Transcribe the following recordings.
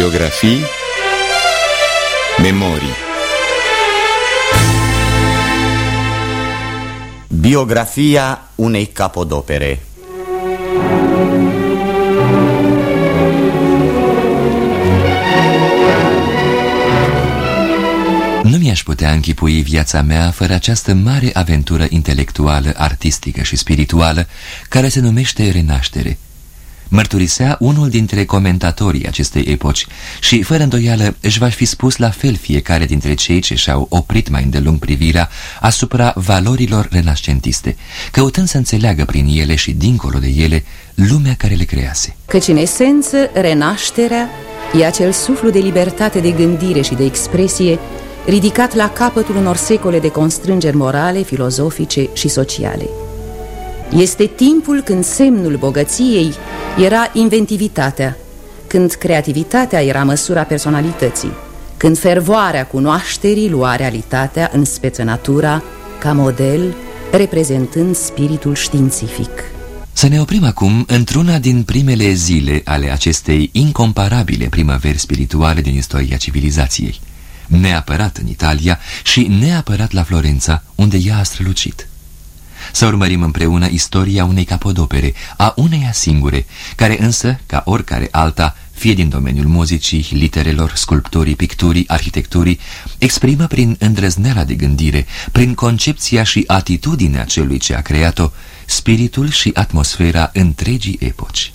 Biografii Memorii. Biografia unei capodopere. Nu mi-aș putea închipui viața mea fără această mare aventură intelectuală, artistică și spirituală care se numește renaștere mărturisea unul dintre comentatorii acestei epoci și, fără îndoială, își va fi spus la fel fiecare dintre cei ce și-au oprit mai îndelung privirea asupra valorilor renascentiste, căutând să înțeleagă prin ele și dincolo de ele lumea care le crease. Căci, în esență, renașterea e acel suflu de libertate de gândire și de expresie ridicat la capătul unor secole de constrângeri morale, filozofice și sociale. Este timpul când semnul bogăției era inventivitatea, când creativitatea era măsura personalității, când fervoarea cunoașterii lua realitatea în speță natura ca model reprezentând spiritul științific. Să ne oprim acum într-una din primele zile ale acestei incomparabile primăveri spirituale din istoria civilizației, neapărat în Italia și neapărat la Florența, unde ea a strălucit. Să urmărim împreună istoria unei capodopere, a uneia singure, care însă, ca oricare alta, fie din domeniul muzicii, literelor, sculpturii, picturii, arhitecturii, exprimă prin îndrăzneala de gândire, prin concepția și atitudinea celui ce a creat-o, spiritul și atmosfera întregii epoci.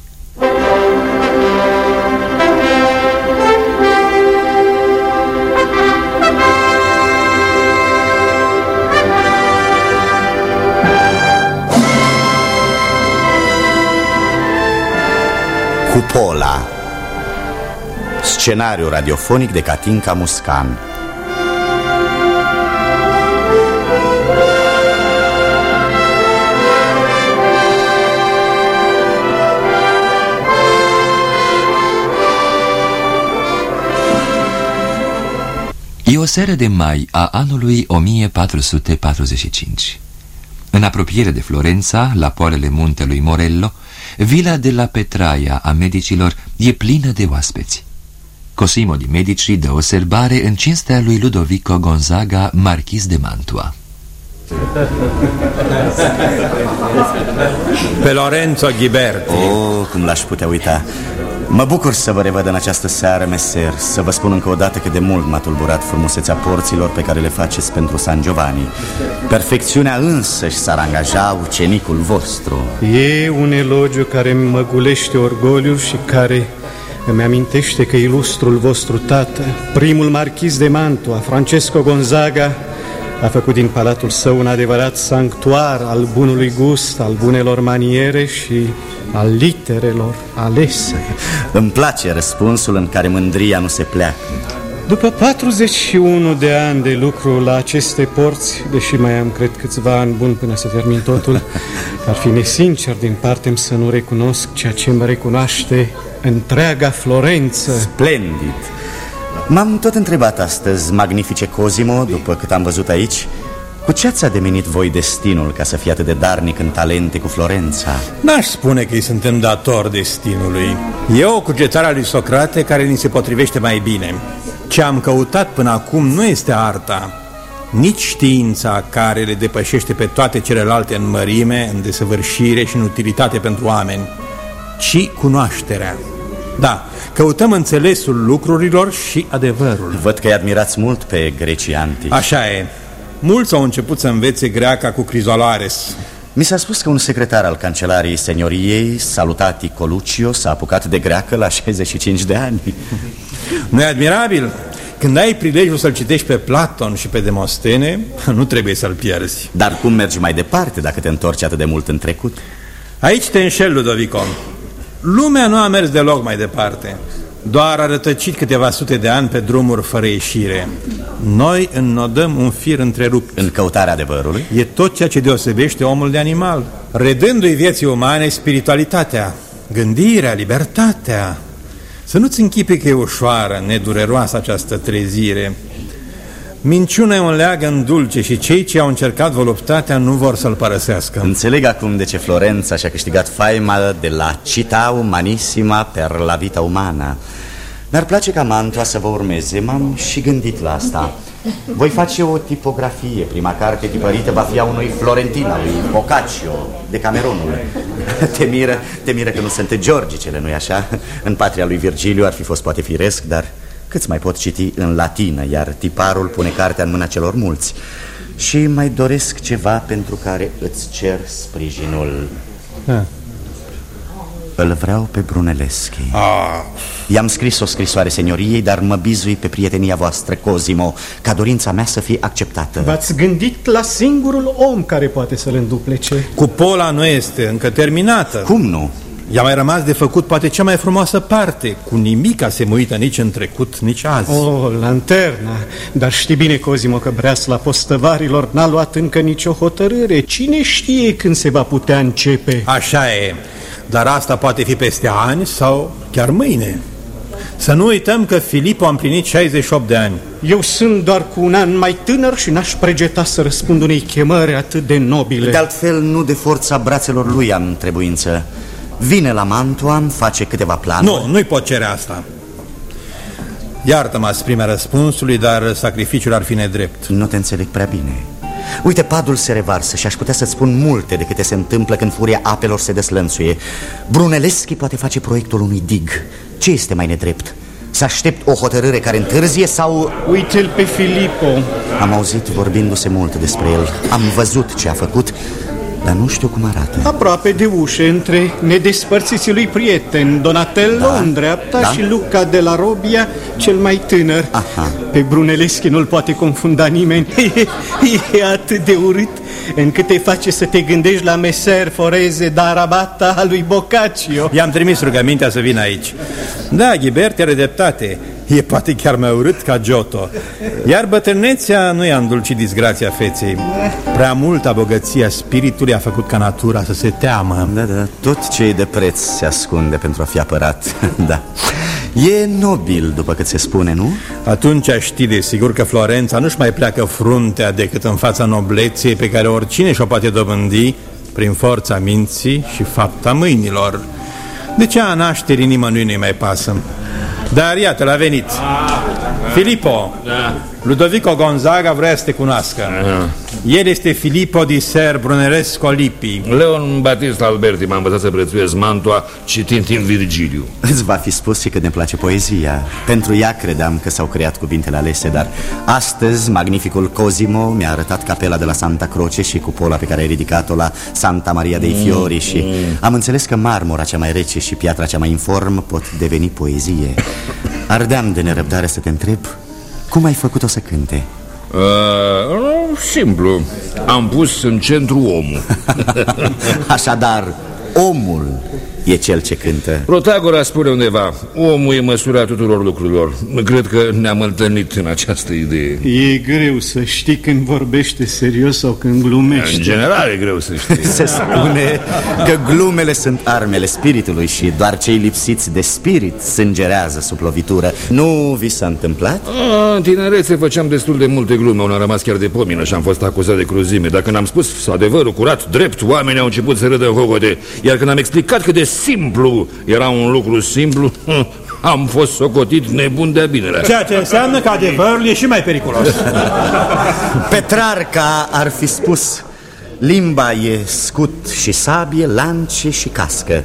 Cupola Scenariu radiofonic de Katinka Muscan. E o seară de mai a anului 1445 În apropiere de Florența, la poalele muntelui Morello Vila de la Petraia a medicilor e plină de oaspeți. Cosimo di Medici dă o serbare în cinstea lui Ludovico Gonzaga, marchis de Mantua. Pe Lorenzo Ghiberti. Oh, cum l-aș putea uita. Mă bucur să vă revăd în această seară, meser Să vă spun încă o dată că de mult m-a tulburat frumusețea porților pe care le faceți pentru San Giovanni. Perfecțiunea însăși s-ar angaja ucenicul vostru. E un elogiu care mă gulește orgoliu și care îmi amintește că ilustrul vostru tată Primul marchis de Mantua, Francesco Gonzaga a făcut din palatul său un adevărat sanctuar al bunului gust, al bunelor maniere și al literelor alese. Îmi place răspunsul în care mândria nu se pleacă. După 41 de ani de lucru la aceste porți, deși mai am, cred, câțiva ani buni până să termin totul, ar fi nesincer din partea să nu recunosc ceea ce mă recunoaște întreaga Florență. Splendid! M-am tot întrebat astăzi, magnifice Cosimo, după cât am văzut aici, cu ce ați ademenit voi destinul ca să fie atât de darnic în talente cu Florența? N-aș spune că îi suntem datori destinului. E o cugetare a lui Socrate care ni se potrivește mai bine. Ce am căutat până acum nu este arta, nici știința care le depășește pe toate celelalte în mărime, în desăvârșire și în utilitate pentru oameni, ci cunoașterea. Da, căutăm înțelesul lucrurilor și adevărul. Văd că îi admirați mult pe grecii antici. Așa e. Mulți au început să învețe greaca cu Crizolares. Mi s-a spus că un secretar al cancelariei senioriei, salutati Coluccio, s-a apucat de greacă la 65 de ani. nu e admirabil? Când ai prilejul să-l citești pe Platon și pe Demostene, nu trebuie să-l pierzi. Dar cum mergi mai departe dacă te întorci atât de mult în trecut? Aici te înșel, Ludovico. Lumea nu a mers deloc mai departe. Doar a rătăcit câteva sute de ani pe drumuri fără ieșire. Noi înnodăm un fir întrerupt. În căutarea adevărului? E tot ceea ce deosebește omul de animal. Redându-i vieții umane spiritualitatea, gândirea, libertatea. Să nu-ți închipe că e ușoară, nedureroasă această trezire. Minciuna e un leagăn dulce și cei ce au încercat voluptatea nu vor să-l părăsească. Înțeleg acum de ce Florența și-a câștigat faima de la cita umanissima per la vita umana. Mi-ar place ca Mantua să vă urmeze, m-am și gândit la asta Voi face o tipografie, prima carte tipărită va fi a unui Florentina, lui Boccaccio, de Cameronul te miră, te miră că nu sunt georgicele, nu-i așa? În patria lui Virgiliu ar fi fost poate firesc, dar câți mai pot citi în latină, iar tiparul pune cartea în mâna celor mulți Și mai doresc ceva pentru care îți cer sprijinul ha. Îl vreau pe Brunelleschi ah. I-am scris o scrisoare senioriei, dar mă bizui pe prietenia voastră, Cosimo Ca dorința mea să fie acceptată V-ați gândit la singurul om care poate să-l înduplece Cupola nu este încă terminată Cum nu? I-a mai rămas de făcut poate cea mai frumoasă parte Cu nimic asemuită nici în trecut, nici azi Oh, lanterna Dar știi bine, Cosimo, că breasla postăvarilor N-a luat încă nicio hotărâre Cine știe când se va putea începe Așa e dar asta poate fi peste ani sau chiar mâine. Să nu uităm că Filippo a împlinit 68 de ani. Eu sunt doar cu un an mai tânăr și n-aș pregeta să răspund unei chemări atât de nobile. De altfel, nu de forța brațelor lui am trebuință. Vine la Mantua, face câteva planuri. Nu, nu-i pot cere asta. Iartă-mă asprimea răspunsului, dar sacrificiul ar fi nedrept. Nu te înțeleg prea bine. Uite, padul se revarsă și aș putea să-ți spun multe de câte se întâmplă când furia apelor se deslănțuie. Brunelleschi poate face proiectul unui dig. Ce este mai nedrept? Să aștept o hotărâre care întârzie sau... Uite-l pe Filippo. Am auzit vorbindu-se mult despre el. Am văzut ce a făcut dar nu știu cum arată Aproape de ușă între nedespărțiții lui prieten Donatello da. în dreapta da. și Luca de la Robia cel mai tânăr Aha. Pe Brunelleschi nu-l poate confunda nimeni e, e atât de urât încât te face să te gândești la Meser Foreze d'Arabata a lui Boccaccio I-am trimis rugămintea să vină aici Da, Ghiberti are dreptate E poate chiar mai urât ca Giotto Iar bătrânețea nu i-a îndulcit disgrația feței Prea multă bogăția spiritului a făcut ca natura să se teamă Da, da, tot ce e de preț se ascunde pentru a fi apărat Da E nobil, după cât se spune, nu? Atunci știi de sigur că Florența nu-și mai pleacă fruntea decât în fața nobleței pe care oricine și-o poate dobândi prin forța minții și fapta mâinilor. De ce a nașterii nimănui nu-i mai pasă? Dar iată, l-a venit. Filippo, da. Ludovico Gonzaga vrea să te cunoască. Da. El este Filippo di Ser Brunellesco Lippi. Leon Battista Alberti m-a învățat să prețuiesc Mantua citind în Virgiliu. Îți va fi spus și că ne place poezia. Pentru ea credeam că s-au creat cuvintele alese, dar astăzi magnificul Cosimo mi-a arătat capela de la Santa Croce și cupola pe care ai ridicat-o la Santa Maria dei Fiori și mm. am înțeles că marmura cea mai rece și piatra cea mai inform pot deveni poezie. Ardeam de nerăbdare să te întreb cum ai făcut-o să cânte? Uh, simplu. Am pus în centru omul. Așadar, omul e cel ce cântă. Protagora spune undeva Omul e măsura tuturor lucrurilor. Cred că ne-am întâlnit în această idee. E greu să știi când vorbește serios sau când glumește. În general e greu să știi. Se spune că glumele sunt armele spiritului Și doar cei lipsiți de spirit sângerează sub lovitură. Nu vi s-a întâmplat? A, în tinerețe făceam destul de multe glume. Una a rămas chiar de pomină și am fost acuzat de cruzime. Dacă n-am spus adevărul curat, drept Oamenii au început să râdă hogote. Iar când am explicat cât de simplu era un lucru simplu, am fost socotit nebun de bine. Ceea ce înseamnă că adevărul e și mai periculos. Petrarca ar fi spus, limba e scut și sabie, lance și cască.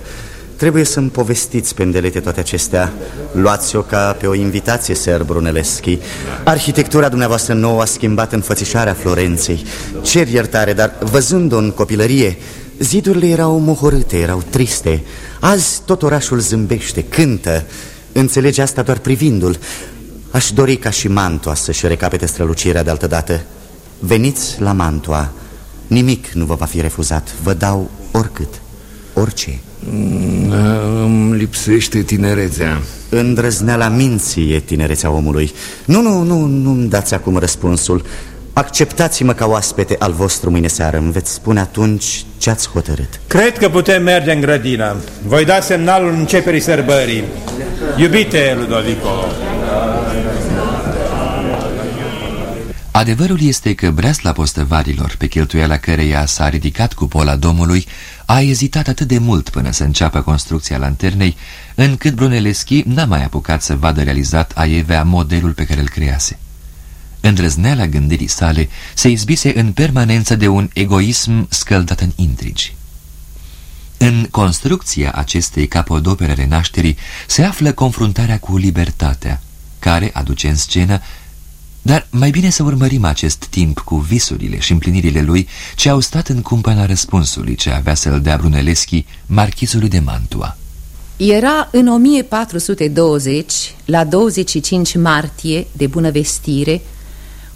Trebuie să-mi povestiți, pendelete, toate acestea Luați-o ca pe o invitație, ser Brunelleschi Arhitectura dumneavoastră nouă a schimbat înfățișarea Florenței Cer iertare, dar văzând-o în copilărie Zidurile erau mohorâte, erau triste. Azi tot orașul zâmbește, cântă. Înțelege asta doar privindu-l. Aș dori ca și Mantua să-și recapete strălucirea de altădată Veniți la Mantua. Nimic nu vă va fi refuzat. Vă dau oricât, orice. Mm, Îmi lipsește tinerețea. Îndrăzneala minții e tinerețea omului. Nu, nu, nu, nu-mi dați acum răspunsul Acceptați-mă ca oaspete al vostru mâine seară. Îmi veți spune atunci ce ați hotărât. Cred că putem merge în grădină. Voi da semnalul începerii sărbării. Iubite, Ludovico. Adevărul este că breasla postăvarilor, pe cheltuiala căreia s-a ridicat cupola domului, a ezitat atât de mult până să înceapă construcția lanternei, încât Brunelleschi n-a mai apucat să vadă realizat aievea modelul pe care îl crease. Îndrăzneala gândirii sale se izbise în permanență de un egoism scăldat în intrigi. În construcția acestei capodopere renașterii se află confruntarea cu libertatea, care aduce în scenă dar mai bine să urmărim acest timp cu visurile și împlinirile lui ce au stat în cumpăna răspunsului ce avea să-l dea Brunelleschi, marchizului de Mantua. Era în 1420, la 25 martie, de bună vestire,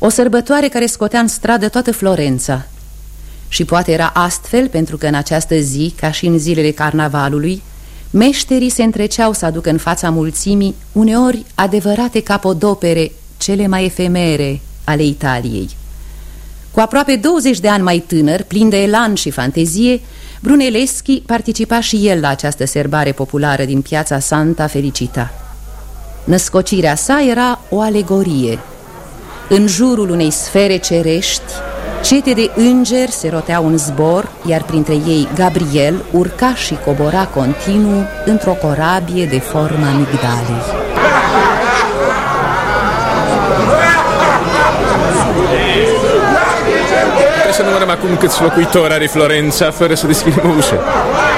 o sărbătoare care scotea în stradă toată Florența. Și poate era astfel pentru că în această zi, ca și în zilele carnavalului, meșterii se întreceau să aducă în fața mulțimii uneori adevărate capodopere cele mai efemere ale Italiei. Cu aproape 20 de ani mai tânăr, plin de elan și fantezie, Brunelleschi participa și el la această serbare populară din piața Santa Felicita. Născocirea sa era o alegorie. În jurul unei sfere cerești, cete de îngeri se roteau în zbor, iar printre ei Gabriel urca și cobora continuu într-o corabie de forma migdalei. Să numărăm acum câți locuitori are Florența fără să deschidem o ușă.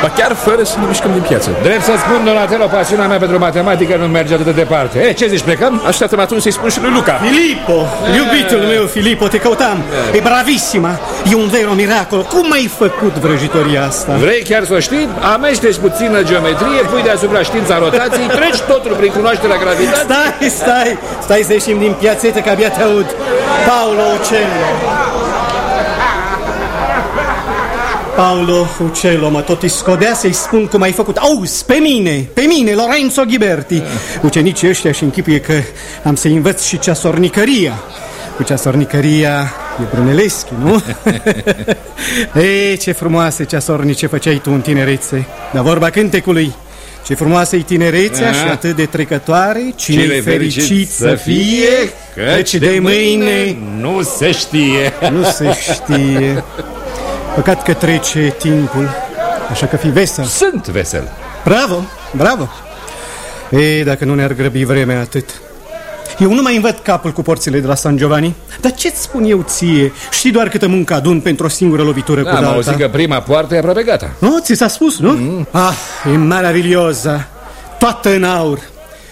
Ba chiar fără să ne mișcăm din piață. Drept să spun, Donatello, pasiunea mea pentru matematică nu merge atât de departe. E, ce zici, plecăm? Așteaptă-mă atunci să-i spun și lui Luca. Filippo, iubitul meu Filippo, te căutam. E bravissima, e un vero miracol. Cum ai făcut vrăjitoria asta? Vrei chiar să o știi? Amesteci puțină geometrie, pui deasupra știința rotației, treci totul prin cunoașterea gravitației. Stai, stai, stai să ieșim din piațetă, că abia te aud. Paolo Ocello. Paolo Uccello mă tot scodea să-i spun cum ai făcut. Auzi, pe mine, pe mine, Lorenzo Ghiberti. Ucenicii ăștia și închipuie că am să învăț și ceasornicăria. Cu ceasornicăria e Brunelleschi, nu? Ei, ce frumoase ceasornice făceai tu în tinerețe. Dar vorba cântecului. Ce frumoasă e tinerețea și atât de trecătoare. Cine, Cine fericit, fericit să fie Căci de mâine nu se știe. Nu se știe Păcat că trece timpul, așa că fi vesel. Sunt vesel. Bravo, bravo. Ei, dacă nu ne-ar grăbi vremea atât. Eu nu mai învăț capul cu porțile de la San Giovanni Dar ce-ți spun eu ție? Știi doar câtă muncă adun pentru o singură lovitură da, cu alta auzit că prima poartă e aproape gata Nu, ți s-a spus, nu? Mm. Ah, e maravilioza Toată în aur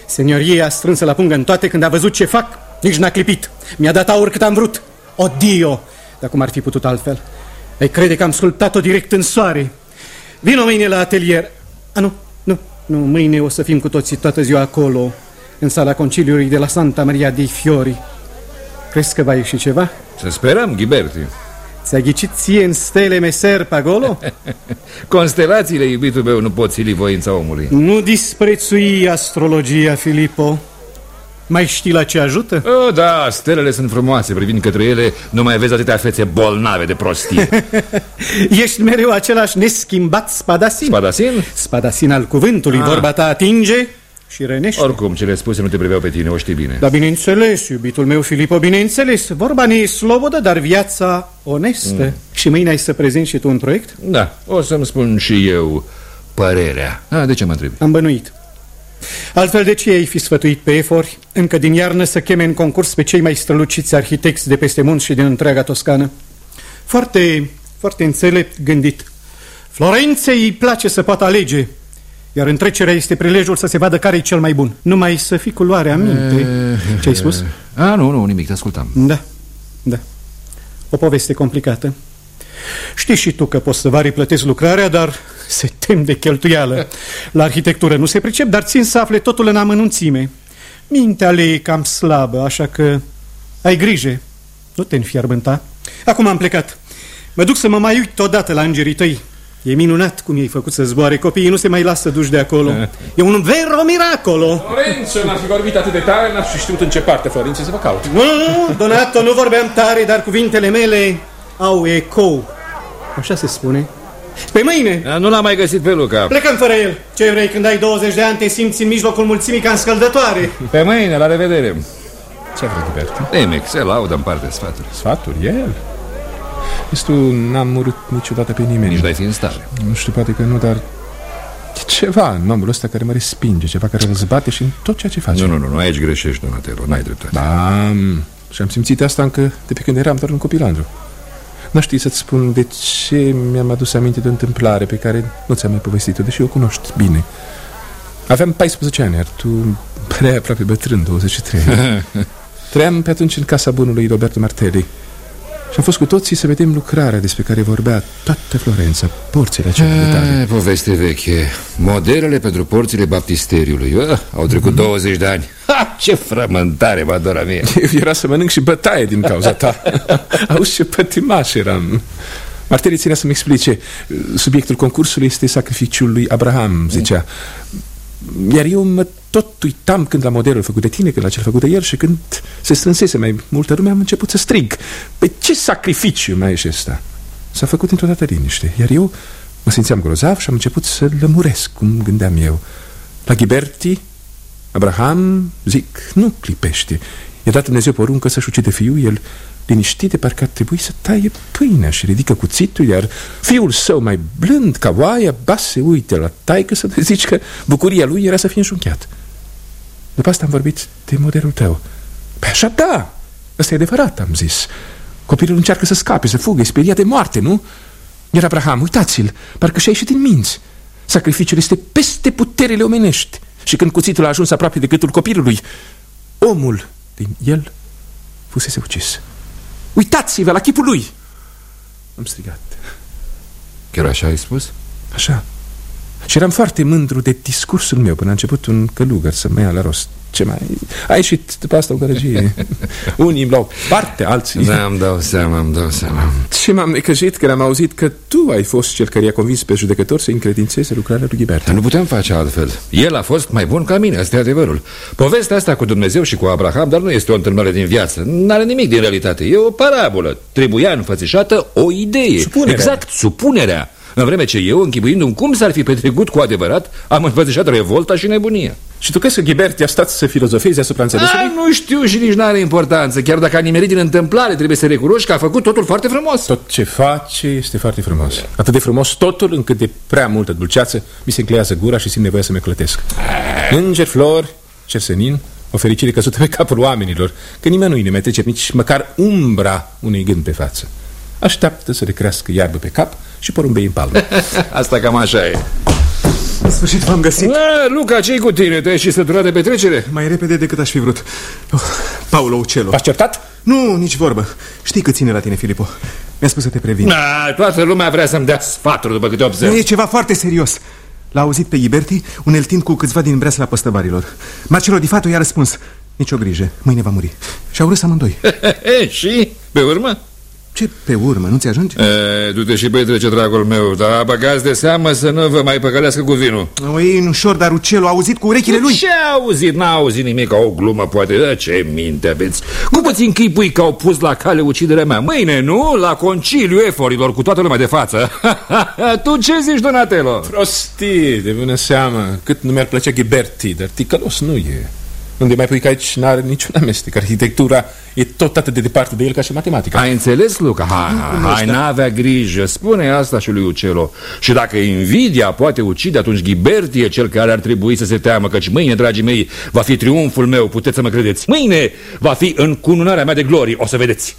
Senioria strânsă la pungă în toate când a văzut ce fac Nici n-a clipit Mi-a dat aur cât am vrut Odio Dar cum ar fi putut altfel? Ai crede că am sculptat-o direct în soare? Vino mâine la atelier. A, nu, nu, nu, mâine o să fim cu toții toată ziua acolo În sala conciliului de la Santa Maria dei Fiori. Crezi că va ieși ceva? Să sperăm, Ghiberti. Ți-a ghicit ție în stele meser pe acolo? Constelațiile, iubitul meu, nu pot sili voința omului. Nu disprețui astrologia, Filippo mai știi la ce ajută? Oh, da, stelele sunt frumoase Privind către ele, nu mai vezi atâtea fețe bolnave de prostie Ești mereu același neschimbat spadasin Spadasin? Spadasin al cuvântului, ah. vorba ta atinge și rănește Oricum, cele spuse nu te priveau pe tine, o știi bine Da, bineînțeles, iubitul meu, Filipo, bineînțeles Vorba ne e slobodă, dar viața onestă mm. Și mâine ai să prezinți și tu un proiect? Da, o să-mi spun și eu părerea A, De ce mă întrebi? Am bănuit Altfel de ce ai fi sfătuit pe efori încă din iarnă să cheme în concurs pe cei mai străluciți arhitecți de peste munți și din întreaga Toscană? Foarte, foarte înțelept gândit. Florenței îi place să poată alege, iar întrecerea este prilejul să se vadă care e cel mai bun. Numai să fii cu luarea minte. Eh, ce ai spus? A, nu, nu, nimic, te ascultam. Da, da. O poveste complicată. Știi și tu că poți să vari plătesc lucrarea, dar se tem de cheltuială. La arhitectură nu se pricep, dar țin să afle totul în amănunțime. Mintea le e cam slabă, așa că ai grijă. Nu te înfiarbânta. Acum am plecat. Mă duc să mă mai uit odată la îngerii tăi. E minunat cum i-ai făcut să zboare. Copiii nu se mai lasă duși de acolo. E un vero miracolo. Florențio n-ar fi vorbit atât de tare, n-ar fi știut în ce parte Florențio se va caut. Nu, nu, Donato, nu vorbeam tare, dar cuvintele mele au ecou. Așa se spune. Pe mâine! Da, nu l-am mai găsit pe Luca. Plecăm fără el. Ce vrei când ai 20 de ani, te simți în mijlocul mulțimii ca în scăldătoare. Pe mâine, la revedere. Ce a vrut Ghiberti? Nimic, se laudă în partea sfatului Sfaturi? El? Ești tu n-am urât niciodată pe nimeni Nici n-ai fi în stare Nu știu, poate că nu, dar E ceva în omul ăsta care mă respinge Ceva care răzbate și în tot ceea ce face Nu, nu, nu, nu aici greșești, Donatello, n-ai dreptate Da, și am simțit asta încă de pe când eram doar un copilandru Nu știi să-ți spun de ce mi-am adus aminte de o întâmplare Pe care nu ți-am mai povestit-o, deși o cunoști bine. Aveam 14 ani, iar tu prea aproape bătrân, 23 Trăiam pe atunci în casa bunului Roberto Martelli și am fost cu toții să vedem lucrarea despre care vorbea toată Florența, porțile acelea de tale. E, Poveste veche. Modelele pentru porțile baptisteriului. Ah, Au trecut Mhm. 20 de ani. Ha, Ce frământare, Madonna mea Eu era să mănânc și bătaie din cauza ta. Auzi ce pătimaș eram. Martelli ținea să-mi explice. Subiectul concursului este sacrificiul lui Abraham, zicea. Iar eu mă tot uitam când la modelul făcut de tine, când la cel făcut de el Și când se strânsese mai multă lume am început să strig. Păi ce sacrificiu mai ești ăsta? S-a făcut într-o dată liniște Iar eu mă simțeam grozav și am început să lămuresc cum gândeam eu. La Ghiberti, Abraham, zic, nu clipește. I-a dat Dumnezeu poruncă să-și ucide fiul El, liniștit de parcă ar trebui să taie pâinea Și ridică cuțitul Iar fiul său mai blând ca oaia Ba se uite la taică să zici că bucuria lui era să fie înjunchiat După asta am vorbit de modelul tău. Păi așa da, ăsta e adevărat, am zis. Copilul încearcă să scape, să fugă, e speriat de moarte, nu? Iar Abraham, uitați-l, parcă și-a ieșit din minți. Sacrificiul este peste puterile omenești. Și când cuțitul a ajuns aproape de gâtul copilului Omul din el fusese ucis. Uitați-vă la chipul lui! Am strigat. Chiar așa ai spus? Așa Și eram foarte mândru de discursul meu. Până a început un călugăr să mă ia la rost. Ce mai... A ieșit după asta o gărăgie. Unii îmi luau parte, alții. Da, îmi dau seama, îmi dau seama. Și m-am necăjit când am auzit că tu ai fost cel care i-a convins pe judecător să încredințeze lucrarea lui Ghiberti Dar nu putem face altfel. El a fost mai bun ca mine, asta e adevărul. Povestea asta cu Dumnezeu și cu Abraham Dar nu este o întâmplare din viață. N-are nimic din realitate. E o parabolă. Trebuia înfățișată o idee. Supunerea. Exact, supunerea în vreme ce eu, închipuindu-mi cum s-ar fi petrecut cu adevărat, am înfățișat revolta și nebunia. Și tu crezi că Ghiberti a stat să filozofeze asupra înțelesului? A, nu știu și nici n-are importanță. Chiar dacă a nimerit din întâmplare, trebuie să recunoști că a făcut totul foarte frumos. Tot ce face este foarte frumos Atât de frumos totul încât de prea multă dulceață Mi se încleiază gura și simt nevoia să-mi clătesc Îngeri, flori, cer senin O fericire căzută pe capul oamenilor Că nimeni nu-i mai trece nici măcar umbra unui gând pe față Așteaptă să le crească iarbă pe cap și porumbei în palmă Asta cam așa e. În sfârșit v-am găsit A, Luca, ce cu tine? Te-ai și săturat de petrecere? mai repede decât aș fi vrut oh, Paulo Uccello V-ați certat? Nu, nici vorbă Știi că ține la tine, Filipo Mi-a spus să te previn A, toată lumea vrea să-mi dea sfaturi după câte observ. E ceva foarte serios L-a auzit pe Iberti, uneltind cu câțiva din breasla păstăvarilor Marcelo Di Fato i-a răspuns Nici o grijă, mâine va muri Și au râs amândoi E, și? Pe urmă? Ce pe urmă, nu ți ajunge? E, du-te și petrece, dragul meu, dar băgați de seamă să nu vă mai păcălească cu vinul. O iei în ușor, dar Uccello a auzit cu urechile lui Ce a auzit? N-a auzit nimic, ca o glumă, poate. Da, ce minte aveți? Cum îți închipui că au pus la cale uciderea mea? Mâine, nu? La conciliu eforilor cu toată lumea de față. tu ce zici, Donatello? Prostii, de bună seamă Cât nu mi-ar plăcea Ghiberti, dar ticălos nu e Unde mai pui că aici n-are niciun amestec Arhitectura e tot atât de departe de el ca și matematica Ai înțeles, Luca? Hai, hai, hai n-avea grijă. Spune asta și lui Ucelo. Și dacă invidia poate ucide, atunci Ghiberti e cel care ar trebui să se teamă, căci mâine, dragii mei, va fi triumful meu, puteți să mă credeți. Mâine va fi încununarea mea de glorii, o să vedeți.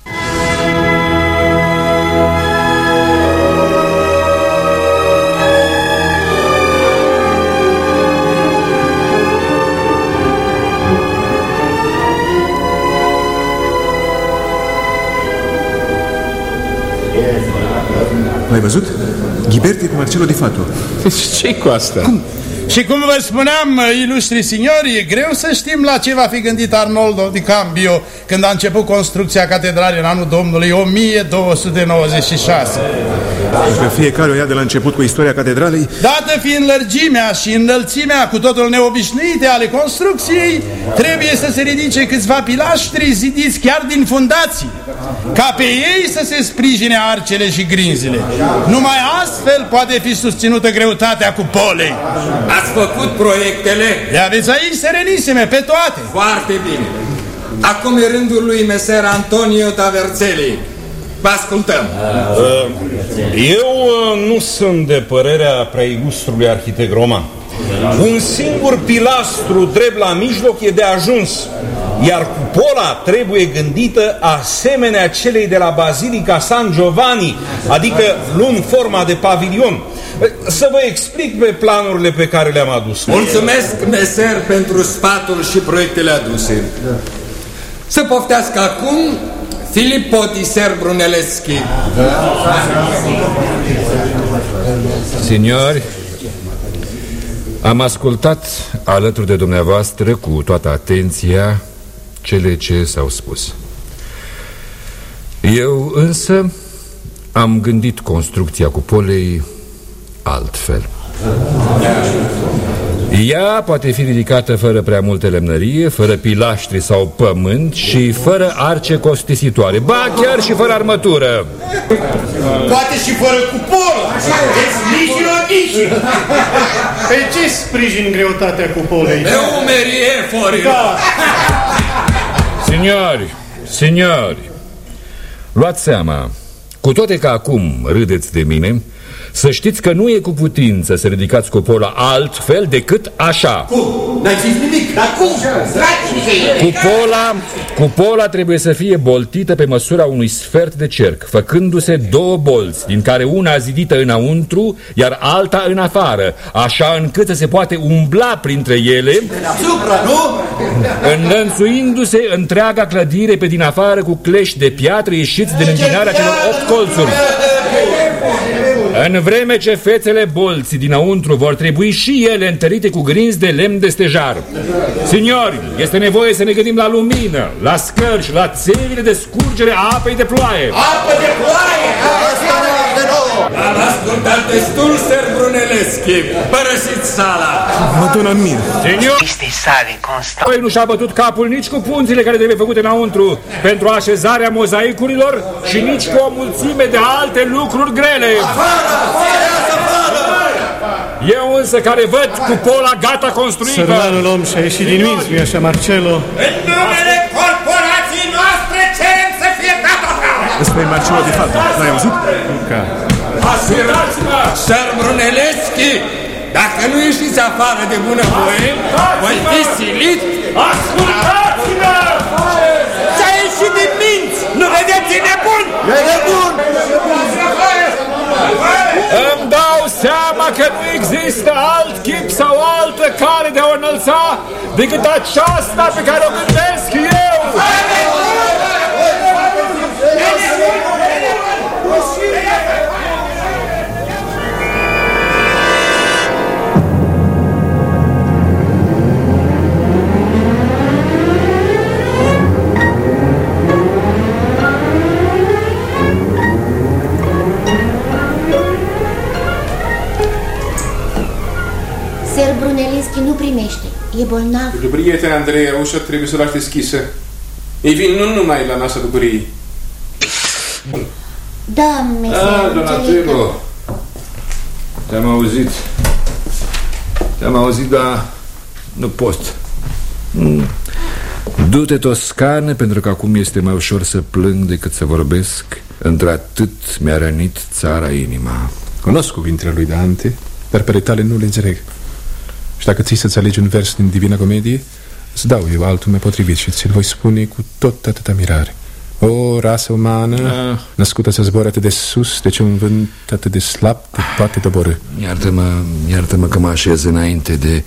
L-ai văzut? Ghiberti cu Marcelo Di Fato ce cu asta? Și cum vă spuneam, ilustri signori, e greu să știm la ce va fi gândit Arnoldo di Cambio când a început construcția catedralei în anul Domnului 1296. Că fiecare o ia de la început cu istoria catedralei Dată fiind lărgimea și înălțimea cu totul neobișnuite ale construcției, trebuie să se ridice câțiva pilaștri zidiți chiar din fundații, ca pe ei să se sprijine arcele și grinzile. Numai astfel poate fi susținută greutatea cupolei. Ați făcut proiectele Le aveți aici serenisime, pe toate. foarte bine. Acum e rândul lui meser Antonio Taverzelli. Vă ascultăm. Uh, eu uh, nu sunt de părerea prea ilustrului arhitect roman. Un singur pilastru drept la mijloc e de ajuns, iar cupola trebuie gândită asemenea celei de la Bazilica San Giovanni, adică luând forma de pavilion. Să vă explic pe planurile pe care le-am adus. Mulțumesc, meser, pentru sfatul și proiectele aduse. Să poftească acum Filippo di Ser Brunelleschi. Signori, am ascultat alături de dumneavoastră cu toată atenția cele ce s-au spus. Eu însă am gândit construcția cupolei altfel. Ea poate fi ridicată fără prea multe lemnărie, fără pilaștri sau pământ și fără arce costisitoare, ba chiar și fără armătură. Poate și fără cupolă. Deci nici o nici. Pe ce sprijin greutatea cupolei? Pe umerii eforii. Da. Signori, signori, luați seama, cu toate că acum râdeți de mine, să știți că nu e cu putință să ridicați cupola altfel decât așa. Cum? N-ai zis nimic, dar cum? Cupola, cupola trebuie să fie boltită pe măsura unui sfert de cerc, făcându-se două bolți, din care una zidită înăuntru, iar alta în afară, așa încât să se poate umbla printre ele, Supra, nu? înlănțuindu-se întreaga clădire pe din afară cu clești de piatră ieșiți din închinarea celor opt colțuri. În vreme ce fețele bolții dinăuntru vor trebui și ele întărite cu grinzi de lemn de stejar. Signori, este nevoie să ne gândim la lumină, la scări și la țevile de scurgere a apei de ploaie. Apă de ploaie! Asta de nou! Am ascultat destul, ser Brunelleschi. Părăsiți sala. Mă dă în mir. Signor, Queste sale constante. Păi nu și-a bătut capul nici cu punțile care trebuie făcute înăuntru pentru așezarea mozaicurilor și nici cu o mulțime de alte lucruri grele. Eu însă care văd cupola gata construită. Sărmanul om și-a ieșit din minți, nu așa, Marcelo? În numele corporației noastre cerem să fie dată Ăsta e Marcelo de fapt. L-ai auzit? Luca. Asirați-mă, ser Brunelleschi. Dacă nu ieșiți afară de bună voie, voi fi silit. Ascultați-mă! S-a ieșit din minți! Nu vedeți, e nebun! E nebun! Îmi dau seama că nu există alt chip sau altă cale de a o înălța decât aceasta pe care o gândesc eu. Ser Brunelleschi nu primește. E bolnav. Pentru prietene, Andreea, ușa trebuie să o lași deschisă. Ei vin nu numai la masa bucuriei. Da, meser, Ah, înțeleg că- Donatello, te-am auzit. Te-am auzit, dar nu pot. Mm. Du-te, Toscane, pentru că acum este mai ușor să plâng decât să vorbesc. Într-atât mi-a rănit țara inima. Cunosc cuvintele lui Dante, dar pe tale nu le înțeleg. Și dacă ții să-ți alegi un vers din Divina Comedie, îți dau eu altul mai potrivit și ți-l voi spune cu tot atâta mirare. O, rasă umană, Ah. născută să zboare atât de sus, de ce un vânt atât de slab te poate doborâ. Iartă-mă, iartă-mă că mă așez înainte de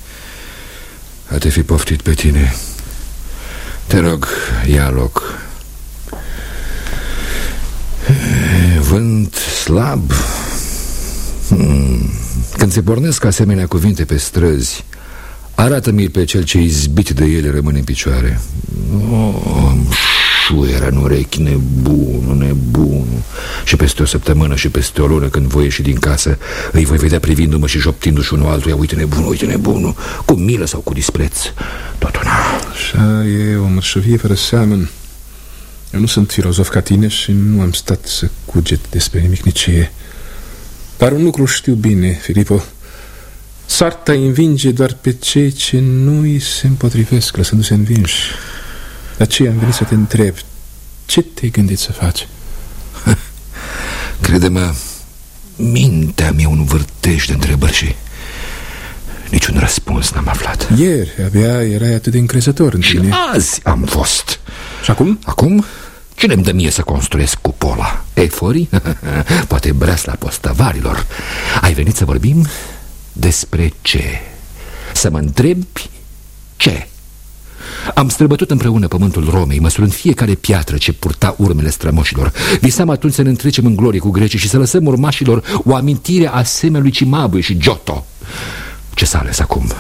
a te fi poftit pe tine. Te rog, ia loc. Vânt slab. Hmm. Când se pornesc asemenea cuvinte pe străzi, arată-mi pe cel ce izbit de ele rămâne în picioare. Oh, șuieră în urechi, nebunul, nebunul Și peste o săptămână și peste o lună când voi ieși din casă Îi voi vedea privindu-mă și șoptindu-și unul altuia Uite nebunul, uite nebunul Cu milă sau cu dispreț Tot una Așa e o mărșăvie fără seamăn. Eu nu sunt filozof ca tine și nu am stat să cuget despre nimic nicie. Dar un lucru știu bine, Filipo. Soarta îi învinge doar pe cei ce nu îi se împotrivesc, lăsându-se învinși. De aceea am venit să te întreb Ce te-ai gândit să faci? Crede-mă Mintea mea un vârtej de întrebări și Niciun răspuns n-am aflat Ieri abia erai atât de încrezător în Și tine azi am fost Și acum? Acum? Cine îmi dă mie să construiesc cupola? Eforii? Poate breasla postăvarilor Ai venit să vorbim? Despre ce? Să mă întrebi ce? Am străbătut împreună pământul Romei, măsurând fiecare piatră ce purta urmele strămoșilor. Visam atunci să ne întrecem în glorie cu grecii și să lăsăm urmașilor o amintire a semelui Cimabue și Giotto. Ce s-a ales acum?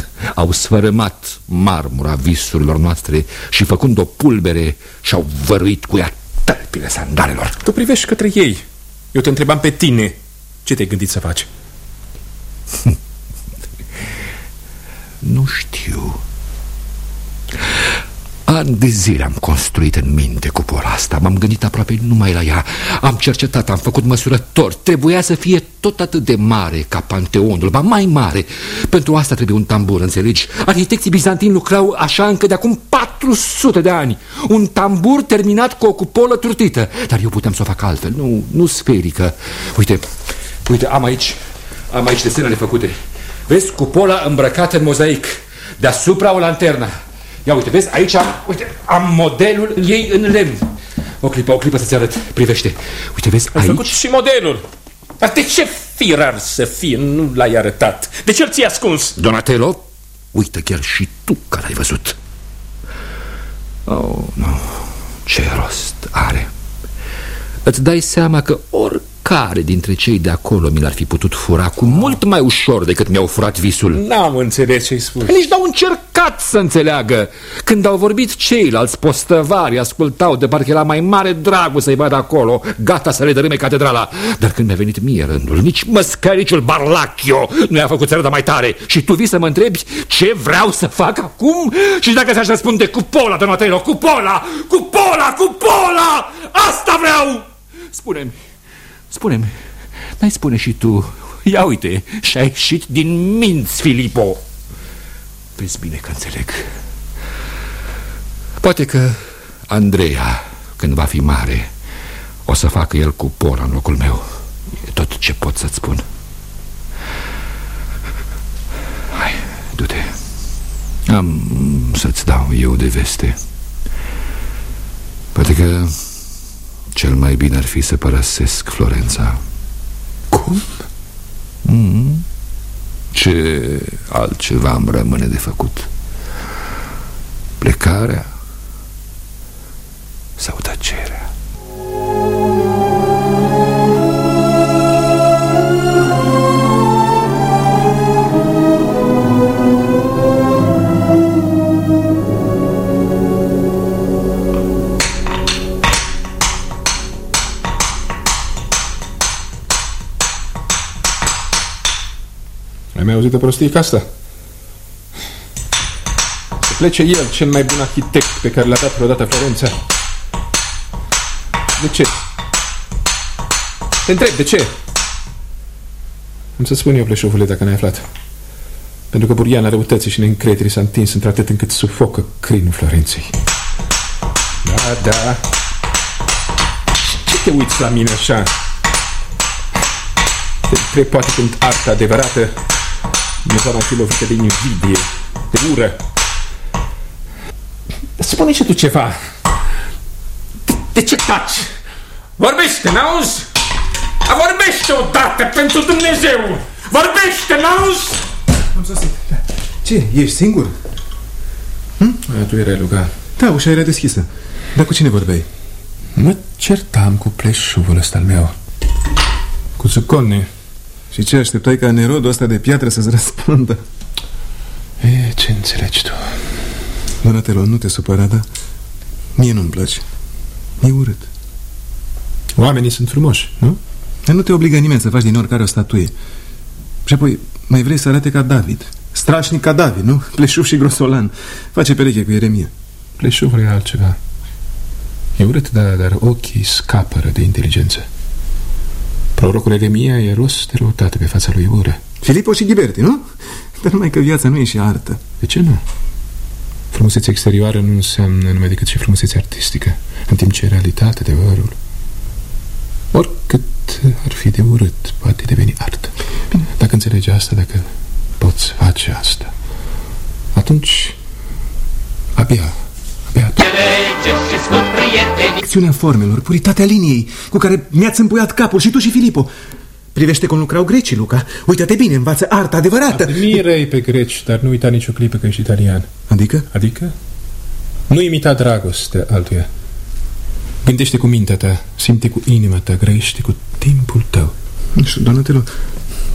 Au sfărâmat marmura visurilor noastre și făcând o pulbere și-au văruit cu ea tălpile sandalelor. Tu privești către ei Eu te întrebam pe tine Ce te-ai gândit să faci? Nu știu Ani de zile am construit în minte cupola asta. M-am gândit aproape numai la ea. Am cercetat, am făcut măsurători. Trebuia să fie tot atât de mare ca Panteonul Ba mai mare. Pentru asta trebuie un tambur, înțelegi? Arhitecții bizantini lucrau așa încă de acum 400 de ani. Un tambur terminat cu o cupolă turtită. Dar eu puteam să o fac altfel, nu, nu sferică Uite, uite, am aici Am aici desenele făcute. Vezi cupola îmbrăcată în mozaic. Deasupra o lanternă Ia uite, vezi, aici am, uite, am modelul ei în lemn. O clipă, o clipă să-ți arăt, privește. Uite, vezi, Ai aici făcut și modelul. Dar de ce firar să fie? Nu l-ai arătat. De ce îl ți-ai ascuns? Donatello, uite chiar și tu care ai văzut. Oh, nu, ce rost are. Îți dai seama că oricare dintre cei de acolo mi l-ar fi putut fura cu mult mai ușor decât mi-au furat visul. N-am înțeles ce-ai spus. Nici n-au încercat să înțeleagă. Când au vorbit ceilalți postăvari Ascultau de parcă era mai mare dragul să-i vadă acolo Gata să le dărâme catedrala. Dar când mi-a venit mie rândul Nici măscăriciul Barlachio nu i-a făcut să râdă mai tare. Și tu vii să mă întrebi ce vreau să fac acum? Și dacă ți-aș răspunde cupola, Donatello, cupola, cupola, cupola Asta vreau! Spune-mi, spune-mi N-ai spune și tu. Ia uite, și-a ieșit din minți, Filipo Vezi bine că înțeleg. Poate că Andreea, când va fi mare O să facă el cu pola în locul meu. E tot ce pot să-ți spun. Hai, du-te. Am să-ți dau eu de veste. Poate că cel mai bine ar fi să părăsesc Florența Cum? Mm. Ce altceva îmi rămâne de făcut? Plecarea sau tăcerea? Ai mai auzit de prostii ca asta? Să plece el, cel mai bun arhitect pe care l-a dat vreodată Florența De ce? Te întreb, de ce? Am să spun eu, pleșovule, dacă n-ai aflat Pentru că buriana răutății și neîncrederii s-a întins într-atât încât sufocă crinul Florenței Da, da Ce te uiți la mine așa? Te întreb poate când arta adevărată nu va mai fi lovită de invidie, de ură. Spune și tu ceva. De ce taci? Vorbește, n-auzi? A, Vorbește odată, pentru Dumnezeu! Vorbește, n-auzi? Am sosit. Ce, ești singur? Hm? A, tu erai Luca. Da, ușa era deschisă. Dar cu cine vorbeai? Mă certam cu pleșuvul ăsta al meu. Cu Zucone. Și ce, așteptai ca Nerodul ăsta de piatră să-ți răspundă? E, ce înțelegi tu? Donatello, nu te supăra, da? Mie nu-mi place. E urât. Oamenii sunt frumoși, nu? Dar nu te obligă nimeni să faci din oricare o statuie. Și apoi, mai vrei să arate ca David. Strașnic ca David, nu? Pleșuf și grosolan. Face pereche cu Ieremia. Pleșuvul e altceva. E urât, da, dar ochii scapără de inteligență. Prorocul Eremia e rost de răutate pe fața lui ură. Filippo și Ghiberti, nu? Dar numai că viața nu e și artă. De ce nu? Frumusețea exterioară nu înseamnă numai decât și frumusețea artistică, în timp ce realitatea, adevărul, oricât ar fi de urât, poate deveni artă. Bine. Dacă înțelegi asta, dacă poți face asta, atunci abia, abia Acțiunea formelor, puritatea liniei cu care mi-ați împuiat capul și tu și Filipo. Privește cum lucrau grecii, Luca. Uită-te bine, învață arta adevărată. Admiră-i pe greci, dar nu uita nicio clipă că ești italian. Adică? Adică? Nu imita dragostea altuia. Gândește cu mintea ta, simte cu inima ta, grăiește cu timpul tău. Nu știu, Donatello,